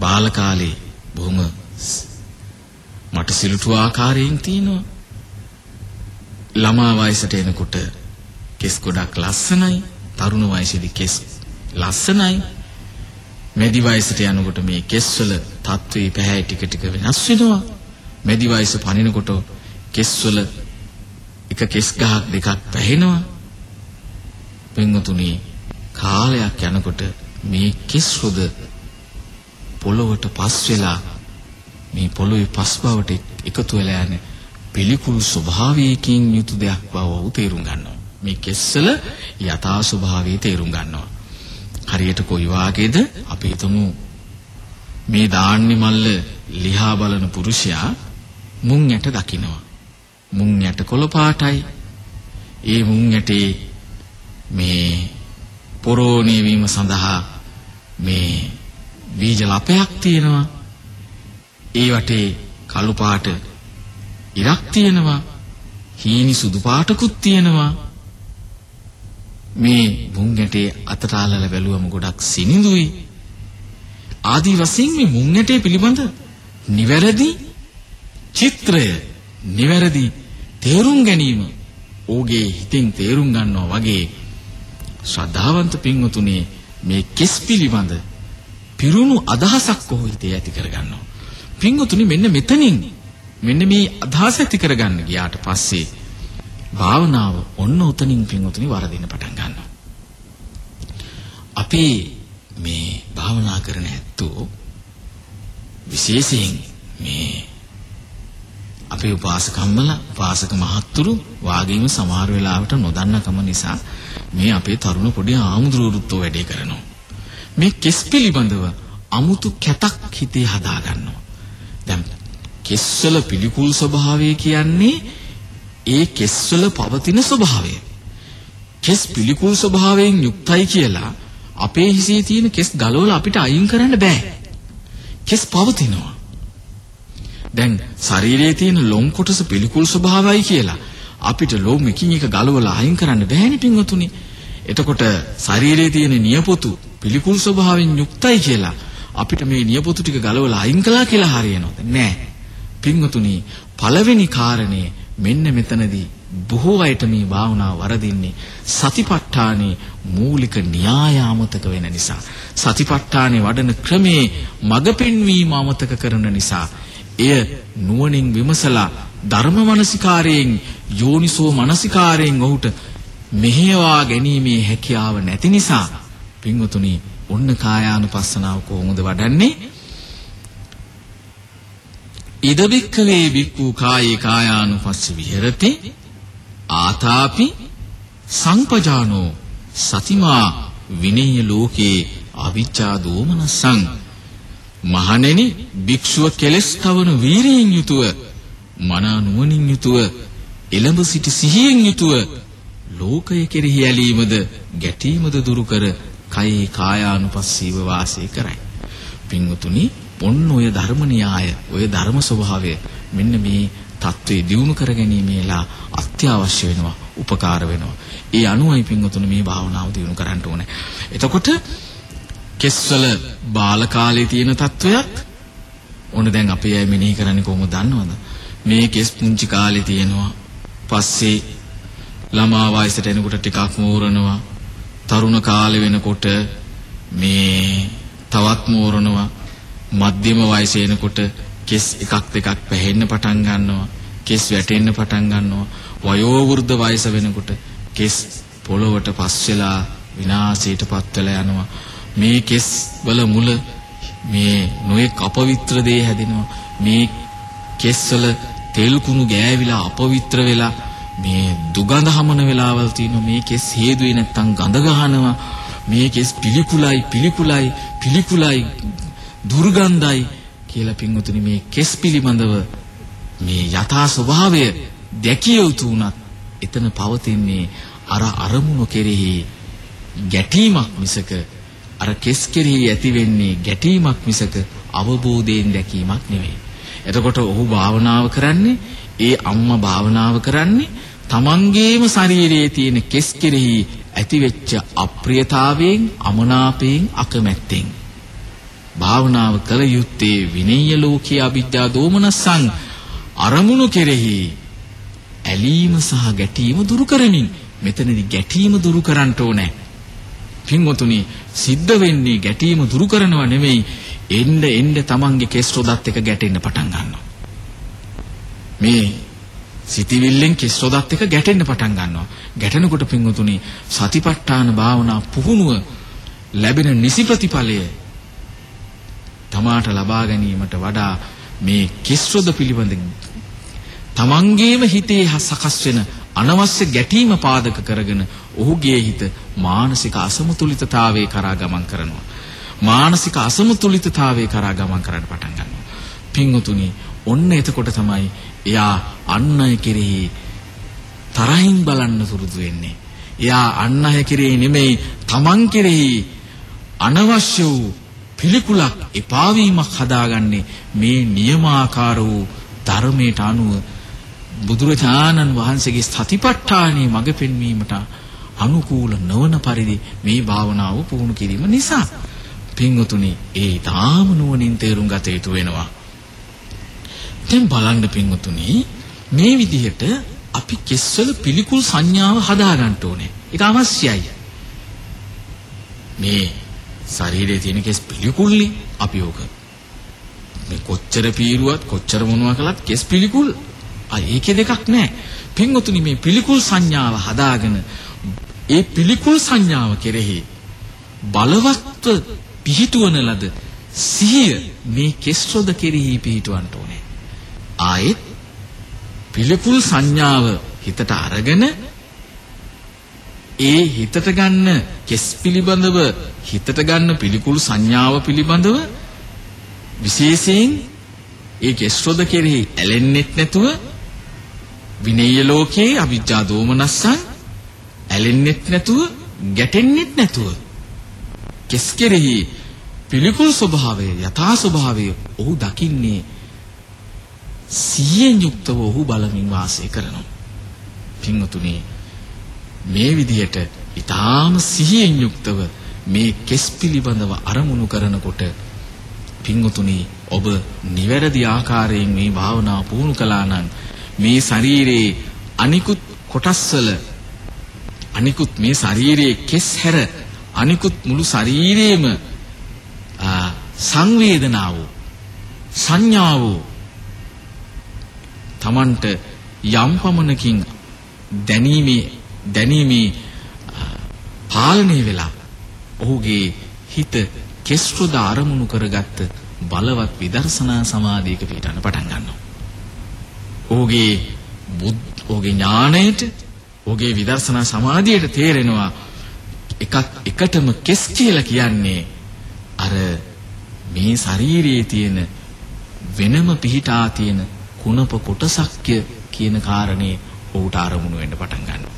බාල කාලේ බොහොම මට සිලුටු ආකාරයෙන් තියෙනවා. ළමා වයසට එනකොට කෙස් ගොඩක් ලස්සනයි. තරුණ වයසේදී කෙස් ලස්සනයි. මැදි වයසට යනකොට මේ කෙස්වල තත්ත්වේ පැහැ ටික ටික වෙනස් වෙනවා. මැදි වයස පනිනකොට කෙස්වල එක කෙස් ගහක් දෙකක් පැහෙනවා. පින්වතුනි කාලයක් යනකොට මේ කෙස් රොද පොළොවට පස් වෙලා මේ පොළොවේ පස් බවට එකතු වෙලා යන පිළිකුල් ස්වභාවයකින් යුතු දෙයක් බව ඔහු තේරුම් ගන්නවා. මේ කෙස්සල යථා ස්වභාවය තේරුම් ගන්නවා. හරියට කොයි වාගේද අපි හිතමු මේ දාන්නේ මල්ල ලිහා බලන පුරුෂයා මුං යට දකිනවා. මුං යට කොළ පාටයි. ඒ මුං යටේ මේ පොරෝණී වීම සඳහා මේ බීජ ලපයක් තියෙනවා. ඒ වටේ කළු පාට ඉරක් තියෙනවා. හීනි සුදු පාටකුත් තියෙනවා. මේ මුං ගැටේ අතට අල්ලලා බැලුවම ගොඩක් සිනිඳුයි. ආදි වශයෙන් මේ මුං ගැටේ පිළිබඳ නිවැරදි චිත්‍රය නිවැරදි තේරුම් ගැනීම ඕගේ හිතෙන් තේරුම් ගන්නවා වගේ ශ්‍රද්ධාවන්ත පින්වතුනි මේ කෙස් පිළිබඳ පිරුණු අදහසක් ඔහු හිතේ ඇති කරගන්නවා. පින්වතුනි මෙන්න මෙතනින් මෙන්න මේ අදහස ඇති කරගන්න ගියාට පස්සේ භාවනාව ඔන්න උතනින් පින්වතුනි වරදින්න පටන් ගන්නවා. අපේ මේ භාවනා කරන ඇත්තෝ විශේෂයෙන් මේ අපේ උපාසකම්මල උපාසක මහත්තුරු වාගේම සමහර වෙලාවට නොදන්නකම නිසා මේ අපේ තරුණ පොඩි ආමුදුරුවරුත් වැඩේ කරනවා. මේ කෙස් පිළිබඳව අමුතු කැතක් හිතේ හදා ගන්නවා. දැන් කෙස්වල පිළිකුල් ස්වභාවය කියන්නේ ඒ කෙස්වල පවතින ස්වභාවය. කෙස් පිළිකුල් ස්වභාවයෙන් යුක්තයි කියලා අපේ හිසේ තියෙන කෙස් ගලවලා අපිට අයින් කරන්න බෑ. කෙස් පවතිනවා. දැන් ශරීරයේ තියෙන ලොම් කොටස පිළිකුල් ස්වභාවයි කියලා අපිට ලොම් එකින් එක ගලවලා අයින් කරන්න බෑනේ පින්වතුනි. එතකොට ශරීරයේ තියෙන නියපොතු පිළිකුල් ස්වභාවයෙන් යුක්තයි කියලා අපිට මේ නියපොතු ටික ගලවලා අයින් කළා කියලා හරියනවද? නෑ. පින්වතුනි පළවෙනි කාරණේ මෙන්න මෙතනදී බොහෝ අයට මේ භාවනාව වරදින්නේ සතිපට්ඨානේ මූලික න්‍යාය අමතක වෙන නිසා සතිපට්ඨානේ වඩන ක්‍රමේ මඟ පෙන්වීම අමතක කරන නිසා එය නුවණින් විමසලා ධර්ම මනසිකාරයෙන් යෝනිසෝ මනසිකාරයෙන් ඔහුට මෙහෙයවා ගැනීමේ හැකියාව නැති නිසා පින්වතුනි ඔන්න කායානුපස්සනාව කොහොමද වඩන්නේ? ඉදබික්කවේ බික්කු කායේ කායානුපස්ස විහෙරති ආතාපි සංපජානෝ සතිමා විනේය ලෝකේ අවිච්ඡා දෝමනසං මහණෙනි භික්ෂුව කෙලස් තවන වීරියෙන් යුතුව මනා නුවණින් යුතුව එළඹ සිටි සිහියෙන් යුතුව ලෝකය කෙරෙහි ඇලීමද ගැටීමද දුරු කර කයේ කායානුපස්සීව වාසය කරයි. පින්වතුනි ඔන්න ඔය ධර්ම න්‍යාය, ඔය ධර්ම ස්වභාවය මෙන්න මේ தત્ත්වේ දියුණු කර ගැනීමේලා අත්‍යවශ්‍ය වෙනවා, උපකාර වෙනවා. ඒ අනුවයි පින්වතුනි මේ භාවනාව දියුණු කරන්න ඕනේ. එතකොට කෙස්වල බාල කාලේ තියෙන තත්වයක් ඕන දැන් අපේ අය මෙනෙහි කරන්නේ කොහොමද දන්නවද? මේ කෙස් පුංචි කාලේ තියෙනවා. පස්සේ ළමා වයසට එනකොට ටිකක් මෝරනවා. තරුණ කාලේ වෙනකොට මේ තවත් මෝරනවා. මධ්‍යම වයසේ එනකොට කෙස් එකක් දෙකක් පැහෙන්න පටන් ගන්නවා. කෙස් වැටෙන්න පටන් ගන්නවා. වයෝ වෘද්ධ වයස වෙනකොට කෙස් පොළවට පස් වෙලා විනාශයටපත් වෙලා යනවා. මේ කෙස් වල මුල මේ නොයෙක් අපවිත්‍ර දේ හැදෙනවා. මේ කෙස් වල තෙල් කුණු ගෑවිලා අපවිත්‍ර වෙලා මේ දුගඳ හමන වෙලාවල් තියෙනවා. මේ කෙස් හේදුවේ නැත්තම් ගඳ ගහනවා. මේ කෙස් පිළිකුලයි පිළිකුලයි පිළිකුලයි දුර්ගන්ධයි කියලා පින්වතුනි මේ කෙස් පිළිබඳව මේ යථා ස්වභාවය දැකිය යුතු උනත් එතන පවතින්නේ අර අරමුණු කෙරෙහි ගැටීමක් මිසක අර කෙස් කෙරෙහි ඇති වෙන්නේ ගැටීමක් මිසක අවබෝධයෙන් දැකීමක් නෙවෙයි. එතකොට ඔහු භාවනාව කරන්නේ ඒ අම්මා භාවනාව කරන්නේ තමන්ගේම ශරීරයේ තියෙන කෙස් කෙරෙහි ඇතිවෙච්ච අප්‍රියතාවයෙන් අමනාපයෙන් අකමැත්තෙන් භාවනාව කළ යුත්තේ විනය්‍ය ලෝකයේ අවිද්‍යා දෝමනස්සං අරමුණු කෙරෙහි ඇලීම සහ ගැටීම දුරු කරමින් මෙතනදී ගැටීම දුරු කරන්න ඕනේ. පින්වතුනි සිද්ධ වෙන්නේ ගැටීම දුරු කරනව නෙමෙයි එන්න එන්න තමන්ගේ කෙස් රොදත් එක ගැටෙන්න පටන් ගන්නවා. මේ සිටිවිල්ලෙන් කෙස් රොදත් එක ගැටෙන්න පටන් ගන්නවා. ගැටෙනකොට පින්වතුනි සතිපට්ඨාන භාවනා පුහුණුව ලැබෙන නිසි ප්‍රතිඵලය තමාට ලබා ගැනීමට වඩා මේ කෙස් රොද පිළිබඳ තමන්ගේම හිතේ සකස් වෙන අනවශ්‍ය ගැටීම පාදක කරගෙන ඔහුගේ හිත මානසික අසමතුලිතතාවයේ කරා ගමන් කරනවා. මානසික අසමතුලිතතාවයේ කරා ගමන් කරන්න පටන් ගන්නවා. පින්වතුනි, ඔන්න එතකොට තමයි එයා අන් අය කෙරෙහි තරහින් බලන්න සුරුදු වෙන්නේ. එයා අන් අය කෙරෙහි නෙමෙයි තමන් කෙරෙහි අනවශ්‍ය වූ පිළිකුලක් එපා වීමක් හදාගන්නේ මේ නියමාකාර වූ ධර්මයට අනුව බුදුරජාණන් වහන්සේගේ සතිපට්ඨානයේ මඟ පෙන්වීමට අනුකූල නොවන පරිදි මේ භාවනාව පුහුණු කිරීම නිසා පින්වතුනි ඒ තාම නුවණින් තේරුම් ගත යුතු වෙනවා. දැන් බලන්න පින්වතුනි මේ විදිහට අපි කෙස්වල පිළිකුල් සංඥාව හදා ගන්න ඕනේ. ඒක අවශ්‍යයි. මේ ශරීරයේ තියෙන කෙස් පිළිකුල්ලි අපි ඕක මේ කොච්චර පීරුවත් කොච්චර මොනවා කළත් කෙස් පිළිකුල් ආ ඒකේ දෙකක් නැහැ. පින්වතුනි මේ පිළිකුල් සංඥාව හදාගෙන ඒ පිළිකුල් සංඥාව කෙරෙහි බලවත්ව පිහිටුවන ලද සිහිය මේ කෙස්රොද කෙරෙහි පිහිටවන්න ඕනේ. ආයෙත් පිළිකුල් සංඥාව හිතට අරගෙන ඒ හිතට ගන්න කෙස් පිළිබඳව හිතට ගන්න පිළිකුල් සංඥාව පිළිබඳව විශේෂයෙන් ඒ කෙස්රොද කෙරෙහි ඇලෙන්නෙත් නැතුව විනේය ලෝකයේ අවිජ්ජා දෝමනස්සන් ඇලෙන්නෙත් නැතුව ගැටෙන්නෙත් නැතුව කෙස් කෙරෙහි පිළිකුල් ස්වභාවය යථා ස්වභාවය ඔහු දකින්නේ සිහියෙන් යුක්තව ඔහු බලමින් වාසය කරනවා. පින්වතුනි මේ විදිහට ඊටාම සිහියෙන් යුක්තව මේ කෙස් පිළිබඳව අරමුණු කරනකොට පින්වතුනි ඔබ නිවැරදි ආකාරයෙන් මේ භාවනාව පුහුණු කළා නම් මේ ශරීරයේ අනිකුත් කොටස්වල අනිකුත් මේ ශරීරයේ කෙස් හැර අනිකුත් මුළු ශරීරයේම සංවේදනාව සංඥාව තමන්ට යම් පමණකින් දැනීමේ දැනීමේ පාලනය වෙලා ඔහුගේ හිත කෙස්රොද අරමුණු කරගත්ත බලවත් විදර්ශනා සමාධියක පිටන්න පටන් ගන්නවා. ඔහුගේ ඔහුගේ ඥාණයට ඔහුගේ විදර්ශනා සමාධියට තේරෙනවා එකක් එකටම කෙස් කියලා කියන්නේ අර මේ ශරීරයේ තියෙන වෙනම පිහිටා තියෙන කුණප කොටසක්ය කියන කාරණේ ඔහුට අරමුණු වෙන්න පටන් ගන්නවා.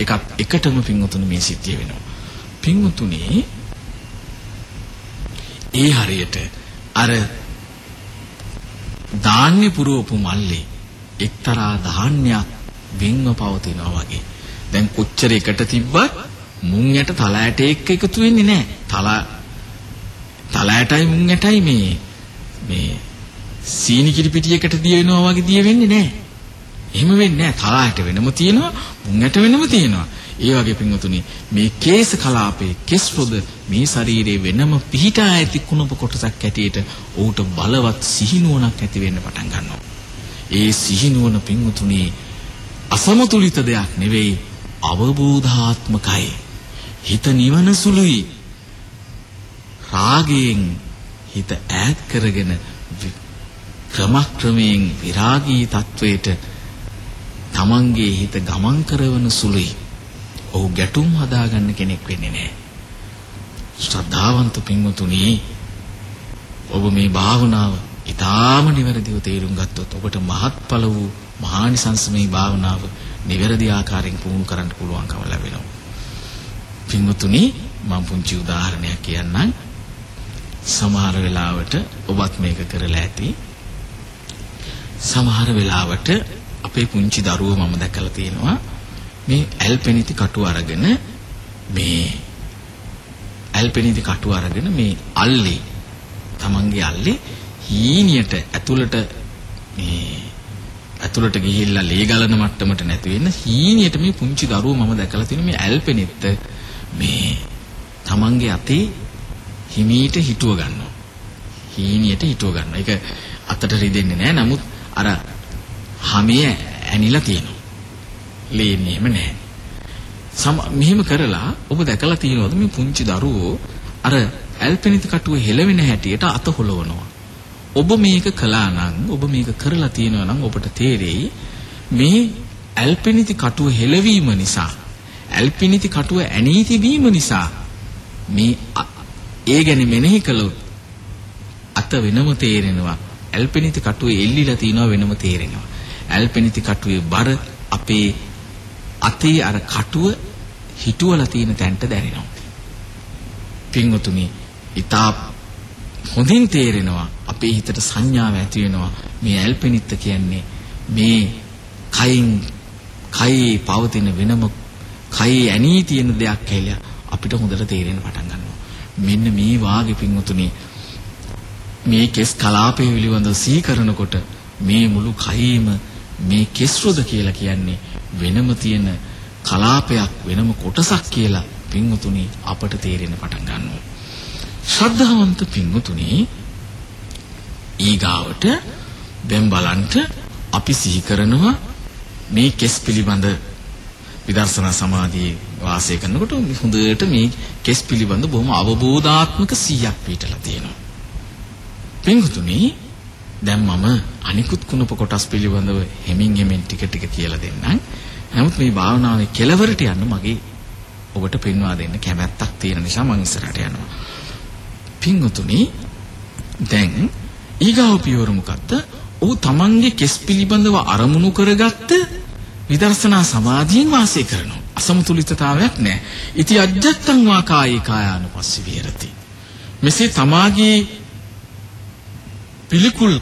එකක් එකටම පින්වතුනි මේ සිද්ධිය වෙනවා. පින්වතුනි ඒ හරියට අර ධාන්‍ය පුරවපු මල්ලේ එක්තරා ධාන්‍යයක් වෙන්ව පවතිනවා වගේ. දැන් කොච්චර එකට තිබ්බත් මුං යට තල ඇට එක්ක එකතු වෙන්නේ නැහැ. තල තල ඇටයි මුං ඇටයි මේ මේ සීනි කිරි පිටියකට දිය වෙනවා වගේ දිය වෙන්නේ නැහැ. එහෙම වෙන්නේ නැහැ. තල ඇට වෙනම තියෙනවා, මුං ඇට වෙනම තියෙනවා. ඒ වගේ පින්වතුනි මේ කේස කලාපේ කෙස් රොද මේ ශරීරයේ වෙනම පිහිටා ඇති කුණප කොටසක් ඇටියට ඌට බලවත් සිහිනුවණක් ඇති වෙන්න පටන් ගන්නවා. ඒ සිහිනුවණ පින්වතුනි අසමතුලිත දෙයක් නෙවෙයි අවබෝධාත්මකයි. හිත නිවන සුළුයි. රාගයෙන් හිත ඈත් කරගෙන ක්‍රමක්‍රමයෙන් විරාගී තත්වයට තමන්ගේ හිත ගමන් කරවන සුළුයි. ඔහු ගැටුම් හදාගන්න කෙනෙක් වෙන්නේ නැහැ. ශ්‍රද්ධාවන්ත පින්වතුනි ඔබ මේ භාවනාව ඊටාම නිවැරදිව තේරුම් ගත්තොත් ඔබට මහත්ඵල වූ මහානිසංසමේ භාවනාව නිවැරදි ආකාරයෙන් පුහුණු කරන්න පුළුවන්කම ලැබෙනවා. පින්වතුනි මම පුංචි උදාහරණයක් කියන්නම්. සමහර වෙලාවට ඔබත් මේක කරලා ඇති. සමහර වෙලාවට අපේ පුංචි දරුවෝ මම දැකලා තියෙනවා මේ ඇල්පෙනිති කටු අරගෙන මේ ඇල්පෙනිති කටු අරගෙන මේ අල්ලේ තමන්ගේ අල්ලේ හීනියට ඇතුළට මේ ඇතුළට ගිහිල්ලා ලේ ගලන මට්ටමට නැති වෙන්න හීනියට මේ පුංචි දරුවෝ මම දැකලා තියෙන මේ ඇල්පෙනිත්ත මේ තමන්ගේ අතේ හිමීට හිටුව ගන්නවා. හීනියට හිටුව ගන්නවා. ඒක අතට රිදෙන්නේ නැහැ. නමුත් අර හැමිය ඇනිලා තියෙනවා. ලේන්නේ එහෙම නැහැ. සම මෙහෙම කරලා ඔබ දැකලා තියෙනවද මේ පුංචි දරුවෝ අර ඇල්පෙනිත කටුව හෙලවෙන හැටියට අත හොලවනවා. ඔබ මේක කළා නම් ඔබ මේක කරලා තියෙනවා නම් ඔබට තේරෙයි මේ ඇල්පෙනිති කටුව හෙලවීම නිසා ඇල්පෙනිති කටුව ඇනී තිබීම නිසා මේ ඒ ගැන මෙනෙහි කළොත් අත වෙනම තේරෙනවා. ඇල්පෙනිති කටුවේ එල්ලිලා තිනවා වෙනම තේරෙනවා. ඇල්පෙනිති කටුවේ බර අපේ අතේ අර කටුව හිටුවලා තියෙන තැනට දැනෙනවා. පින්වතුනි ඊතා හොඳින් තේරෙනවා අපේ හිතට සංඥාව ඇති වෙනවා මේ ඇල්පෙනිත්ත කියන්නේ මේ කයින් කයේ පවතින වෙනම කයේ ඇනී තියෙන දෙයක් කියලා අපිට හොඳට තේරෙන්න පටන් ගන්නවා මෙන්න මේ වාගේ පින්වතුනි මේ කෙස් කලාපය පිළිබඳව සිහි කරනකොට මේ මුළු කයේම මේ කෙස් රොද කියලා කියන්නේ වෙනම තියෙන කලාපයක් වෙනම කොටසක් කියලා පින්වතුනි අපට තේරෙන්න පටන් ගන්නවා. ශ්‍රද්ධාවන්ත පින්වතුනි ඊගාවට දැන් බලන්න අපි සිහි කරනවා මේ කෙස් පිළිබඳ විදර්ශනා සමාධියේ වාසය කරනකොට හොඳට මේ කෙස් පිළිබඳ බොහොම අවබෝධාත්මක 100ක් පිටලා තියෙනවා. පින්වතුනි දැන් මම අනිකුත් කුණප කොටස් පිළිබඳව හැමින් හැමින් ටික ටික කියලා දෙන්නම්. නමුත් මේ භාවනාවේ කෙලවරට යන්න මගේ ඔබට පෙන්වා දෙන්න කැමැත්තක් තියෙන නිසා මම ඉස්සරහට යනවා. පින්වතුනි දැන් ඊගාව පියවර මොකද්ද? ඔහු තමන්ගේ කෙස් පිළිබඳව අරමුණු කරගත්ත විදර්ශනා සමාධියෙන් වාසය කරනවා. අසමතුලිතතාවයක් නැහැ. ඉති අජ්ජත්තං වා කායේ කායානුපස්සී විහෙරති. මෙසේ තමාගේ පිළිකුල්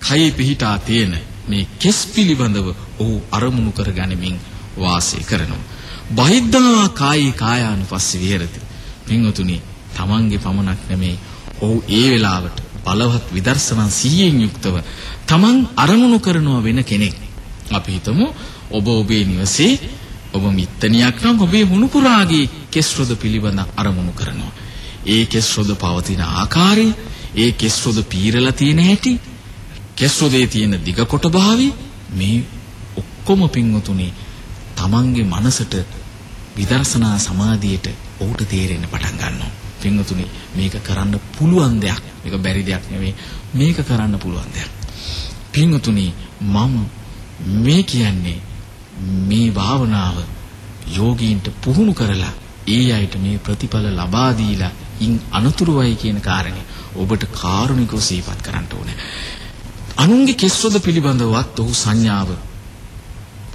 කයේ පිහිටා තියෙන මේ කෙස් පිළිබඳව ඔහු අරමුණු කරගනිමින් වාසය කරනවා. බහිද්ධා කායේ කායානුපස්සී විහෙරති. පින්වතුනි තමන්ගේ පමණක් නෙමේ ඔහු ඒ වෙලාවට බලවත් විදර්ශනා සිහියෙන් යුක්තව තමන් අරමුණු කරනවා වෙන කෙනෙක්. අපි හිතමු ඔබ ඔබේ නිවසේ ඔබ මිත්තනියක් නම් ඔබේ මුණුපුරාගේ කෙස් රොද පිළිබඳ අරමුණු කරනවා. ඒ කෙස් රොද පවතින ආකාරය, ඒ කෙස් රොද පීරලා තියෙන හැටි, කෙස් රොදේ තියෙන දිග කොට භාවය මේ ඔක්කොම පින්වතුනි තමන්ගේ මනසට විදර්ශනා සමාධියට ඔහුට තේරෙන්න පටන් ගන්නවා. පින්වතුනි මේක කරන්න පුළුවන් දෙයක්. මේක බැරි දෙයක් නෙවෙයි. මේක කරන්න පුළුවන් දෙයක්. පින්වතුනි මම මේ කියන්නේ මේ භාවනාව යෝගීන්ට පුහුණු කරලා ඒ අයට මේ ප්‍රතිඵල ලබා දීලා ඉන් අනතුරුවයි කියන කාරණේ ඔබට කාරුණිකව සිහිපත් කරන්න ඕනේ. අනුන්ගේ කෙස්වද පිළිබඳවත් ඔහු සංඥාව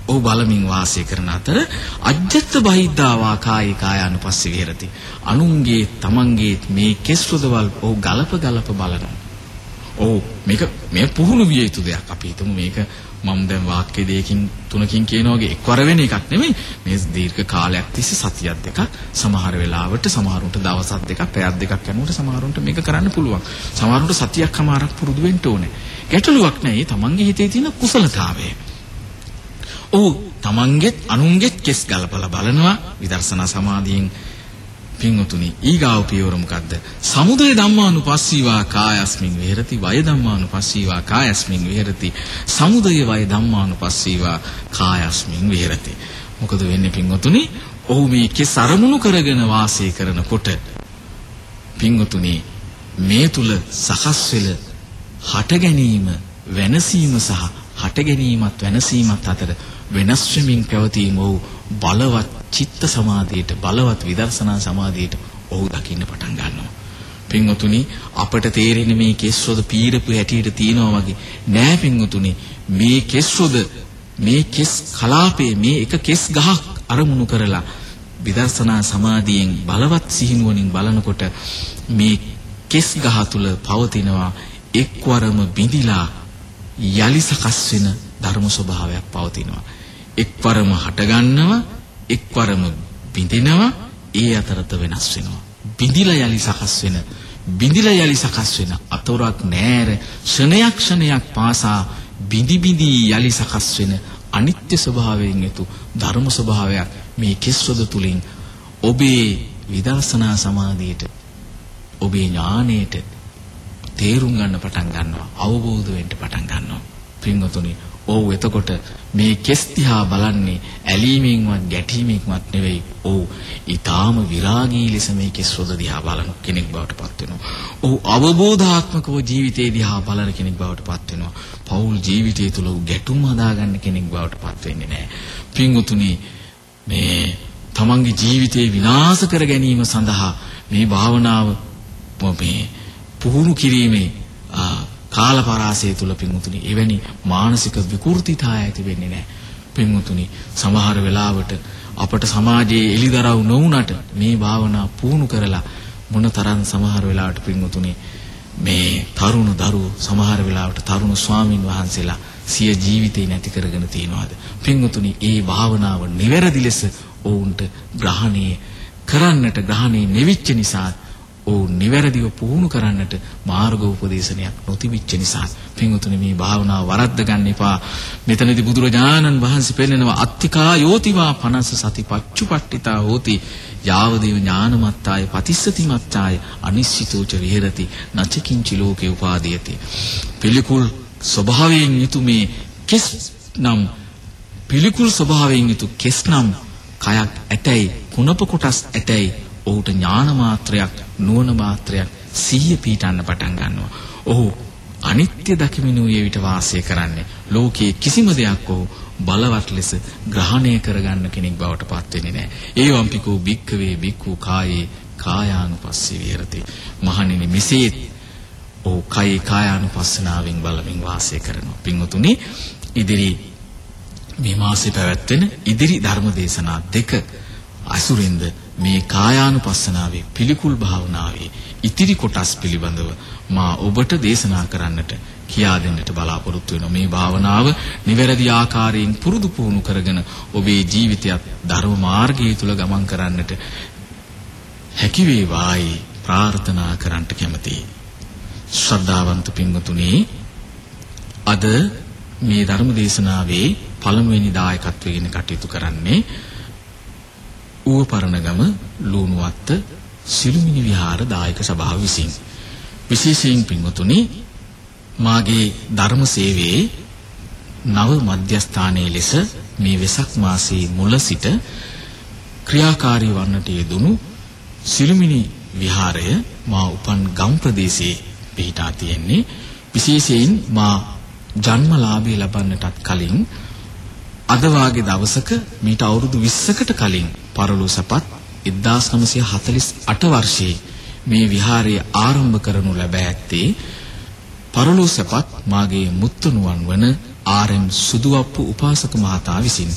ඔහු බලමින් වාසය කරන අතර අජ්ජත් බහිද්ධාවා කායේ කායානුපස්සී විහෙරති. අනුන්ගේ තමන්ගේ මේ කෙස්වදවල් ඔහු ගලප ගලප බලනවා. ඔව් මේක මේ පුහුණු විය යුතු දෙයක්. අපි හිතමු මේක මම දැන් වාක්‍ය දෙකකින් තුනකින් කියන වගේ එක්වර වෙන එකක් නෙමෙයි මේ දීර්ඝ කාලයක් තිස්සේ සතියක් දෙකක් සමහර වෙලාවට සමහරුන්ට දවසක් දෙකක් පැයක් දෙකක් යනකොට සමහරුන්ට මේක කරන්න පුළුවන් සමහරුන්ට සතියක් හමාරක් පුරුදු වෙන්න ඕනේ ගැටලුවක් නැහැ තමන්ගේ හිතේ තියෙන කුසලතාවය ඔව් තමන්ගෙත් අනුන්ගෙත් කෙස් ගලපලා බලනවා විදර්ශනා සමාධියෙන් පින්වතුනි ඊගාව පියවර මොකද්ද? සමුදය ධම්මානුපස්සීවා කායස්මින් විහෙරති වය ධම්මානුපස්සීවා කායස්මින් විහෙරති සමුදය වය ධම්මානුපස්සීවා කායස්මින් විහෙරති. මොකද වෙන්නේ පින්වතුනි? ඔහු මේකේ සරමුණු කරගෙන වාසය කරනකොට පින්වතුනි මේ තුල සකස් වෙල හට ගැනීම වෙනසීම සහ හට ගැනීමත් වෙනසීමත් අතර වෙනස් වෙමින් පැවතීම වූ බලවත් චිත්ත සමාධියට බලවත් විදර්ශනා සමාධියට ඔහු දකින්න පටන් ගන්නවා. පින්වතුනි අපට තේරෙන්නේ මේ කෙස්රොද පීරපු හැටියට තියනවා වගේ නෑ පින්වතුනි මේ කෙස්රොද මේ කෙස් කලාපයේ මේ එක කෙස් ගහක් අරමුණු කරලා විදර්ශනා සමාධියෙන් බලවත් සිහිනුවණින් බලනකොට මේ කෙස් ගහ තුල පවතිනවා එක්වරම බිඳිලා යලි සකස් වෙන ධර්ම ස්වභාවයක් පවතිනවා එක්වරම හටගන්නවා එක්වරම බිඳිනවා ඒ අතරත වෙනස් වෙනවා. බිඳිලා යලි සකස් වෙන බිඳිලා යලි සකස් වෙන අතොරක් නෑර ක්ෂණයක් ක්ෂණයක් පාසා බිඳි බිඳි යලි සකස් වෙන අනිත්‍ය ස්වභාවයෙන් යුතු ධර්ම ස්වභාවයක් මේ කෙස්වද තුලින් ඔබේ විදර්ශනා සමාධියට ඔබේ ඥානයට තේරුම් ගන්න පටන් ගන්නවා අවබෝධ වෙන්න පටන් ගන්නවා. පින්වතුනි ඔව් එතකොට මේ කෙස් දිහා බලන්නේ ඇලීමෙන්වත් ගැටීමෙන්වත් නෙවෙයි. ඔව් ඊටාම විරාගී ලෙස මේ කෙස් රොද දිහා බලන කෙනෙක් බවට පත් වෙනවා. ඔව් අවබෝධාත්මකව ජීවිතේ දිහා බලන කෙනෙක් බවට පත් වෙනවා. පෞල් ජීවිතය තුළ ගැටුම් හදාගන්න කෙනෙක් බවට පත් වෙන්නේ නැහැ. පින්වතුනි මේ තමන්ගේ ජීවිතේ විනාශ කර ගැනීම සඳහා මේ භාවනාව මේ පුහුණු කිරීමේ කාලපරාසය තුල පින්වතුනි එවැනි මානසික විකෘතිතා ඇති වෙන්නේ නැහැ. පින්වතුනි සමහර වෙලාවට අපට සමාජයේ එලිදරව් නොවුනට මේ භාවනා පුහුණු කරලා මොනතරම් සමහර වෙලාවට පින්වතුනි මේ තරුණ දරුවෝ සමහර වෙලාවට තරුණ ස්වාමින් වහන්සේලා සිය ජීවිතේ නැති කරගෙන තියනවාද පින්වතුනි ඒ භාවනාව නිවැරදි ලෙස ඔවුන්ට ග්‍රහණය කරන්නට ග්‍රහණය නිවිච්ච නිසා ඔවුන් නිවැරදිව පුහුණු කරන්නට මාර්ග උපදේශනයක් නොතිබිච්ච නිසා පින්වතුනි මේ භාවනාව වරද්ද ගන්න එපා. මෙතනදී බුදුරජාණන් වහන්සේ පෙන්නනවා අත්තිකා යෝතිවා 50 සති පච්චුපට්ඨිතා හෝති යාවදේව ඥානමත්තාය පතිස්සති මත්තාය අනිශ්චිතෝච විහෙරති නචකින්චි ලෝකේ උපාදීයති. පිළිකුල් ස්වභාවයෙන් යුතු මේ කෙස් නම් පිළිකුල් ස්වභාවයෙන් යුතු කෙස් නම් කයක් ඇතැයි කුණප කොටස් ඇතැයි ඔහුට ඥාන මාත්‍රයක් නුවණ මාත්‍රයක් සිහිය පීටන්න පටන් ගන්නවා. ඔහු අනිත්‍ය දකිමින් වූ විට වාසය කරන්නේ. ලෝකයේ කිසිම දෙයක් ඔහු බලවත් ලෙස ග්‍රහණය කරගන්න කෙනෙක් බවට පත් වෙන්නේ නැහැ. ඒ වම්පිකෝ භික්කවේ භික්ඛු කායේ කායානුපස්සී විහෙරති. මහණෙනි මෙසේ ඔහු කයි කායානුපස්සනාවෙන් බලමින් වාසය කරනවා. පින්වතුනි ඉදිරි මේ මාසේ පැවැත්වෙන ඉදිරි ධර්ම දේශනා දෙක අසුරින්ද මේ කායානුපස්සනාවේ පිළිකුල් භාවනාවේ ඉතිරි කොටස් පිළිබඳව මා ඔබට දේශනා කරන්නට කියා දෙන්නට බලාපොරොත්තු වෙනවා. මේ භාවනාව නිවැරදි ආකාරයෙන් පුරුදු පුහුණු කරගෙන ඔබේ ජීවිතයත් ධර්ම මාර්ගය තුල ගමන් කරන්නට හැකි වේවායි ප්‍රාර්ථනා කරන්නට කැමතියි. ශ්‍රද්ධාවන්ත පින්වතුනි අද මේ ධර්ම දේශනාවේ පළමුවෙනි දායකත්වයෙන් කටයුතු කරන්නේ ඌව පරණගම ලූණුවත්ත සිළුමිණි විහාර දායක සභාව විසින්. විශේෂයෙන් පින්වතුනි මාගේ ධර්ම සේවයේ නව මධ්‍යස්ථානයේ ලෙස මේ වෙසක් මාසයේ මුල සිට ක්‍රියාකාරී වන්නට යෙදුණු සිළුමිණි විහාරය මා උපන් ගම් ප්‍රදේශයේ පිහිටා තියෙන්නේ. විශේෂයෙන් මා ජන්මලාභය ලබන්නටත් කලින් අද වාගේ දවසක මීට අවුරුදු 20කට කලින් පරලෝසපත් 1948 වර්ෂයේ මේ විහාරය ආරම්භ කරනු ලැබ ඇත්තේ පරලෝසපත් මාගේ මුත්තුණුවන් වන ආර්.එම්. සුදුවප්පු උපාසක මහතා විසින්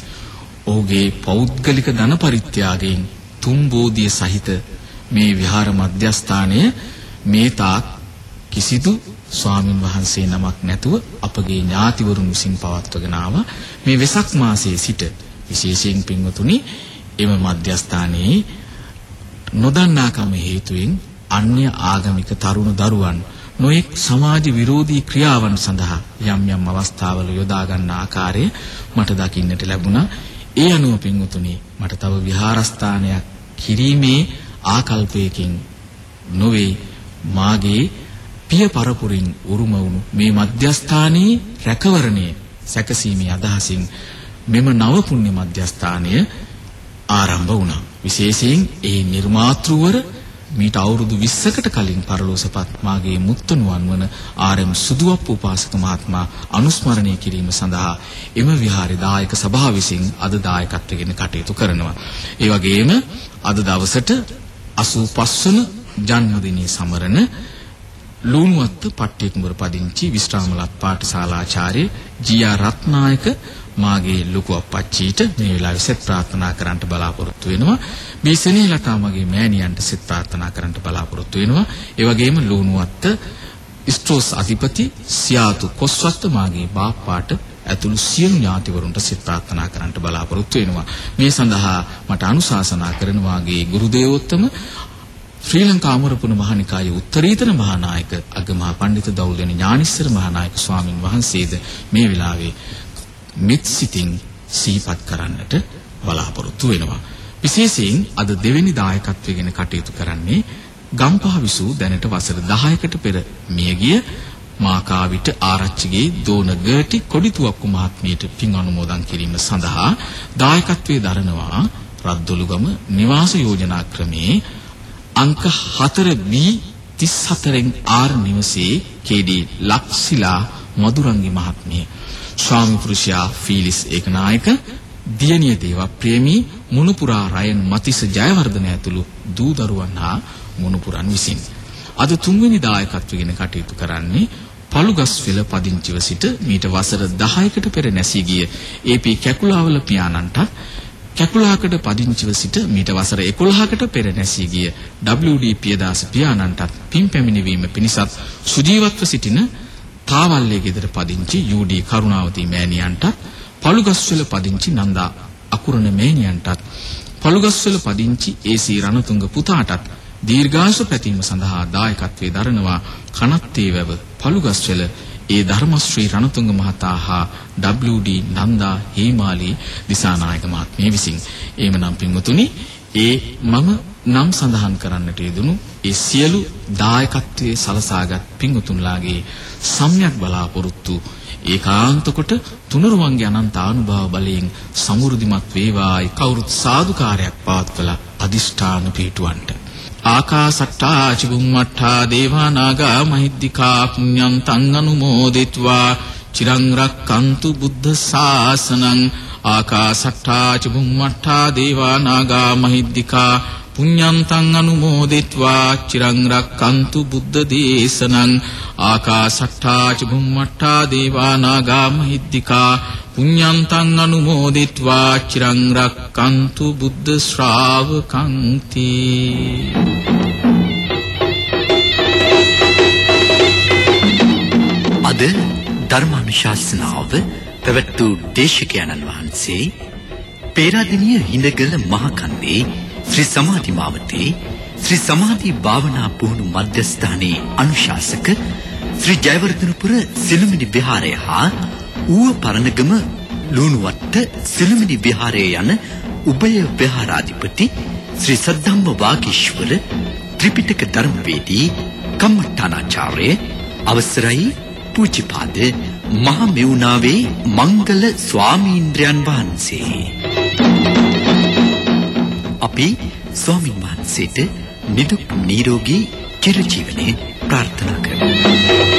ඔහුගේ පෞද්ගලික ධන පරිත්‍යාගයෙන් තුන් බෝධිය සහිත මේ විහාර මධ්‍යස්ථානය මේ තාක් කිසිදු ස්වාමින් වහන්සේ නමක් නැතුව අපගේ ඥාතිවරුන් විසින් පවත්වගෙන ආවා මේ වෙසක් මාසයේ සිට විශේෂයෙන් පින්වතුනි එම මධ්‍යස්ථානයේ නොදන්නාකම හේතුවෙන් අන්‍ය ආගමික තරුණ දරුවන් නොඑක් සමාජ විරෝධී ක්‍රියාවන් සඳහා යම් යම් අවස්ථාවල යොදා ගන්න ආකාරය මට දකින්නට ලැබුණා. ඒ අනුව පින්වතුනි මට තව විහාරස්ථානයක් කිරීමේ ආකල්පයකින් නොවේ මාගේ පිය පරපුරින් උරුම වුණු මේ මධ්‍යස්ථානයේ රැකවරණය සැකසීමේ අදහසින් මෙම නව පුණ්‍ය මධ්‍යස්ථානය ආරම්භ වුණා. විශේෂයෙන් ඒ නිර්මාතෘවර මීට අවුරුදු 20කට කලින් පරලෝසපත් මාගේ මුත්තණුවන් වන ආර්.එම්. සුදුවප්පු උපාසක මහත්මයා අනුස්මරණය කිරීම සඳහා එම විහාරේ දායක සභාව විසින් අද දායකත්වයෙන් කටයුතු කරනවා. ඒ වගේම අද දවසට 85 වන ජන්මදිනයේ සමරන ලුණුවත්ත පට්ටිය කුඹර පදිංචි විශ්‍රාමලත් පාඨශාලාචාර්ය ජී.ආර්. රත්නායක මාගේ ලොකු අප්පච්චිට මේ වෙලාවේ සෙත් ප්‍රාර්ථනා කරන්නට බලාපොරොත්තු වෙනවා. මේ සෙනෙහලතා මගේ මෑණියන්ට සෙත් ප්‍රාර්ථනා කරන්නට බලාපොරොත්තු වෙනවා. ඒ වගේම ලුණුවත්ත ස්ට්‍රෝස් අධිපති සියාතු කොස්වත්ත මාගේ බාප්පාට ඇතුළු සියලු ඥාතිවරුන්ට සිත ප්‍රාර්ථනා කරන්නට බලාපොරොත්තු වෙනවා. මේ සඳහා මට අනුශාසනා කරන වාගේ ගුරු දේවෝත්තම ශ්‍රී ලංකා අමරපුර මහනිකායේ උත්තරීතර මහානායක අගමහා පඬිතු දෞල්දෙනි ඥානිස්සර මහානායක ස්වාමින් වහන්සේද මේ වෙලාවේ මෙත් සිතින් සිහිපත් කරන්නට බලාපොරොත්තු වෙනවා. විශේෂයෙන් අද දෙවෙනි දායකත්වයෙන් කටයුතු කරන්නේ ගම්පහ විසූ දැනට වසර 10කට පෙර මියගිය මාකාවිට ආරච්චිගේ දෝන ගර්ටි කොඩිතුවක්කු මහත්මියට පින් අනුමෝදන් කිරීම සඳහා දායකත්වයේ දරනවා රද්දොළුගම නිවාස යෝජනා ක්‍රමේ අංක 4B 34න් ආර් නිවසේ කේඩී ලක්ෂිලා මදුරංගි මහත්මිය ස්වාමි පුරුෂයා ෆීලිස් ඒකනායක දියණිය දේව ප්‍රේමී මුණුපුරා රයන් මතිස ජයවර්ධන ඇතුළු දූ දරුවන් හා මුණුපුරන් විසින් අද තුන්වෙනි දායකත්වයෙන් කටයුතු කරන්නේ පළුගස්විල පදිංචිව සිට මීට වසර 10කට පෙර නැසී ගිය ඒ.පී. කැකුලාවල පියාණන්ට කැකුලාකඩ පදිංචිව සිට මීට වසර 11කට පෙර නැසී ගිය WD පියදාස පියාණන්ටත් පින් පැමිණවීම පිණිසත් සුජීවත්ව සිටින තාවල්ලේ ගෙදර පදිංචි UD කරුණාවති මෑණියන්ටත් පළුගස්වල පදිංචි නන්දා අකුරණ මෑණියන්ටත් පළුගස්වල පදිංචි AC රණතුංග පුතාටත් දීර්ඝාෂ පැතීම සඳහා දායකත්වයේ දරනවා. කනත්තේ වැව පළුගස්වල ඒ ධර්මශ්‍රී රණතුංග මහතා හා WD නන්දා හේමාලි දිසානායක මහත්මිය විසින්. එහෙමනම් පින්වතුනි ඒ මම නම් සඳහන් කරන්නට යෙදුණු ඒ සියලු දායකත්වයේ සලසාගත් පිංගුතුන්ලාගේ සම්‍යක් බලාපොරොත්තු ඒකාන්ත කොට තුනරුවන්ගේ අනන්ත අනුභව බලයෙන් සමෘද්ධිමත් වේවායි කවුරුත් සාදුකාරයක් පවත්වලා අදිෂ්ඨාන පිටුවන්ට ආකාසට්ටා චිබුම්මට්ටා දේවා නාග මහිද්దికා පුඤ්ඤං තං අනුමෝදිත्वा චිරං රක්칸තු බුද්ධ ශාසනං. ආකාසට්ටා චිබුම්මට්ටා දේවා නාග මහිද්దికා පුඤ්ඤන්තං අනුමෝදිත්වා චිරං රක්칸තු බුද්ධ දේශනං ආකාසට්ඨා ච බුම්මට්ඨා දේවා නාග මහිද්దికා පුඤ්ඤන්තං අනුමෝදිත්වා චිරං රක්칸තු බුද්ධ ශ්‍රාවකං තී අද ධර්මානුශාසනාව පැවැත් වූ දේශකයන්න් වහන්සේ පේරාදෙණිය හිඳගල මහකන්දේ ශ්‍රී සමාධි මාවතේ ශ්‍රී සමාධි භාවනා පුහුණු මධ්‍යස්ථානයේ අනුශාසක ශ්‍රී ජයවර්ධනපුර සිළුමිණි විහාරය හා ඌව පරණගම ලුණුවත්ත සිළුමිණි විහාරය යන උභය විහාරාධිපති ශ්‍රී සද්ධම්ම වාගීශ්වර ත්‍රිපිටක ධර්මවේදී කම්මඨානාචාර්ය අවසරයි පූජ්‍යපාද මහා මෙවුනාවේ මංගල ස්වාමීන්ද්‍රයන් වහන්සේ. අපි ස්වාමින් වහන්සේට නිදුක් නිරෝගී චිරජීවනයේ ප්‍රාර්ථනා කරමු.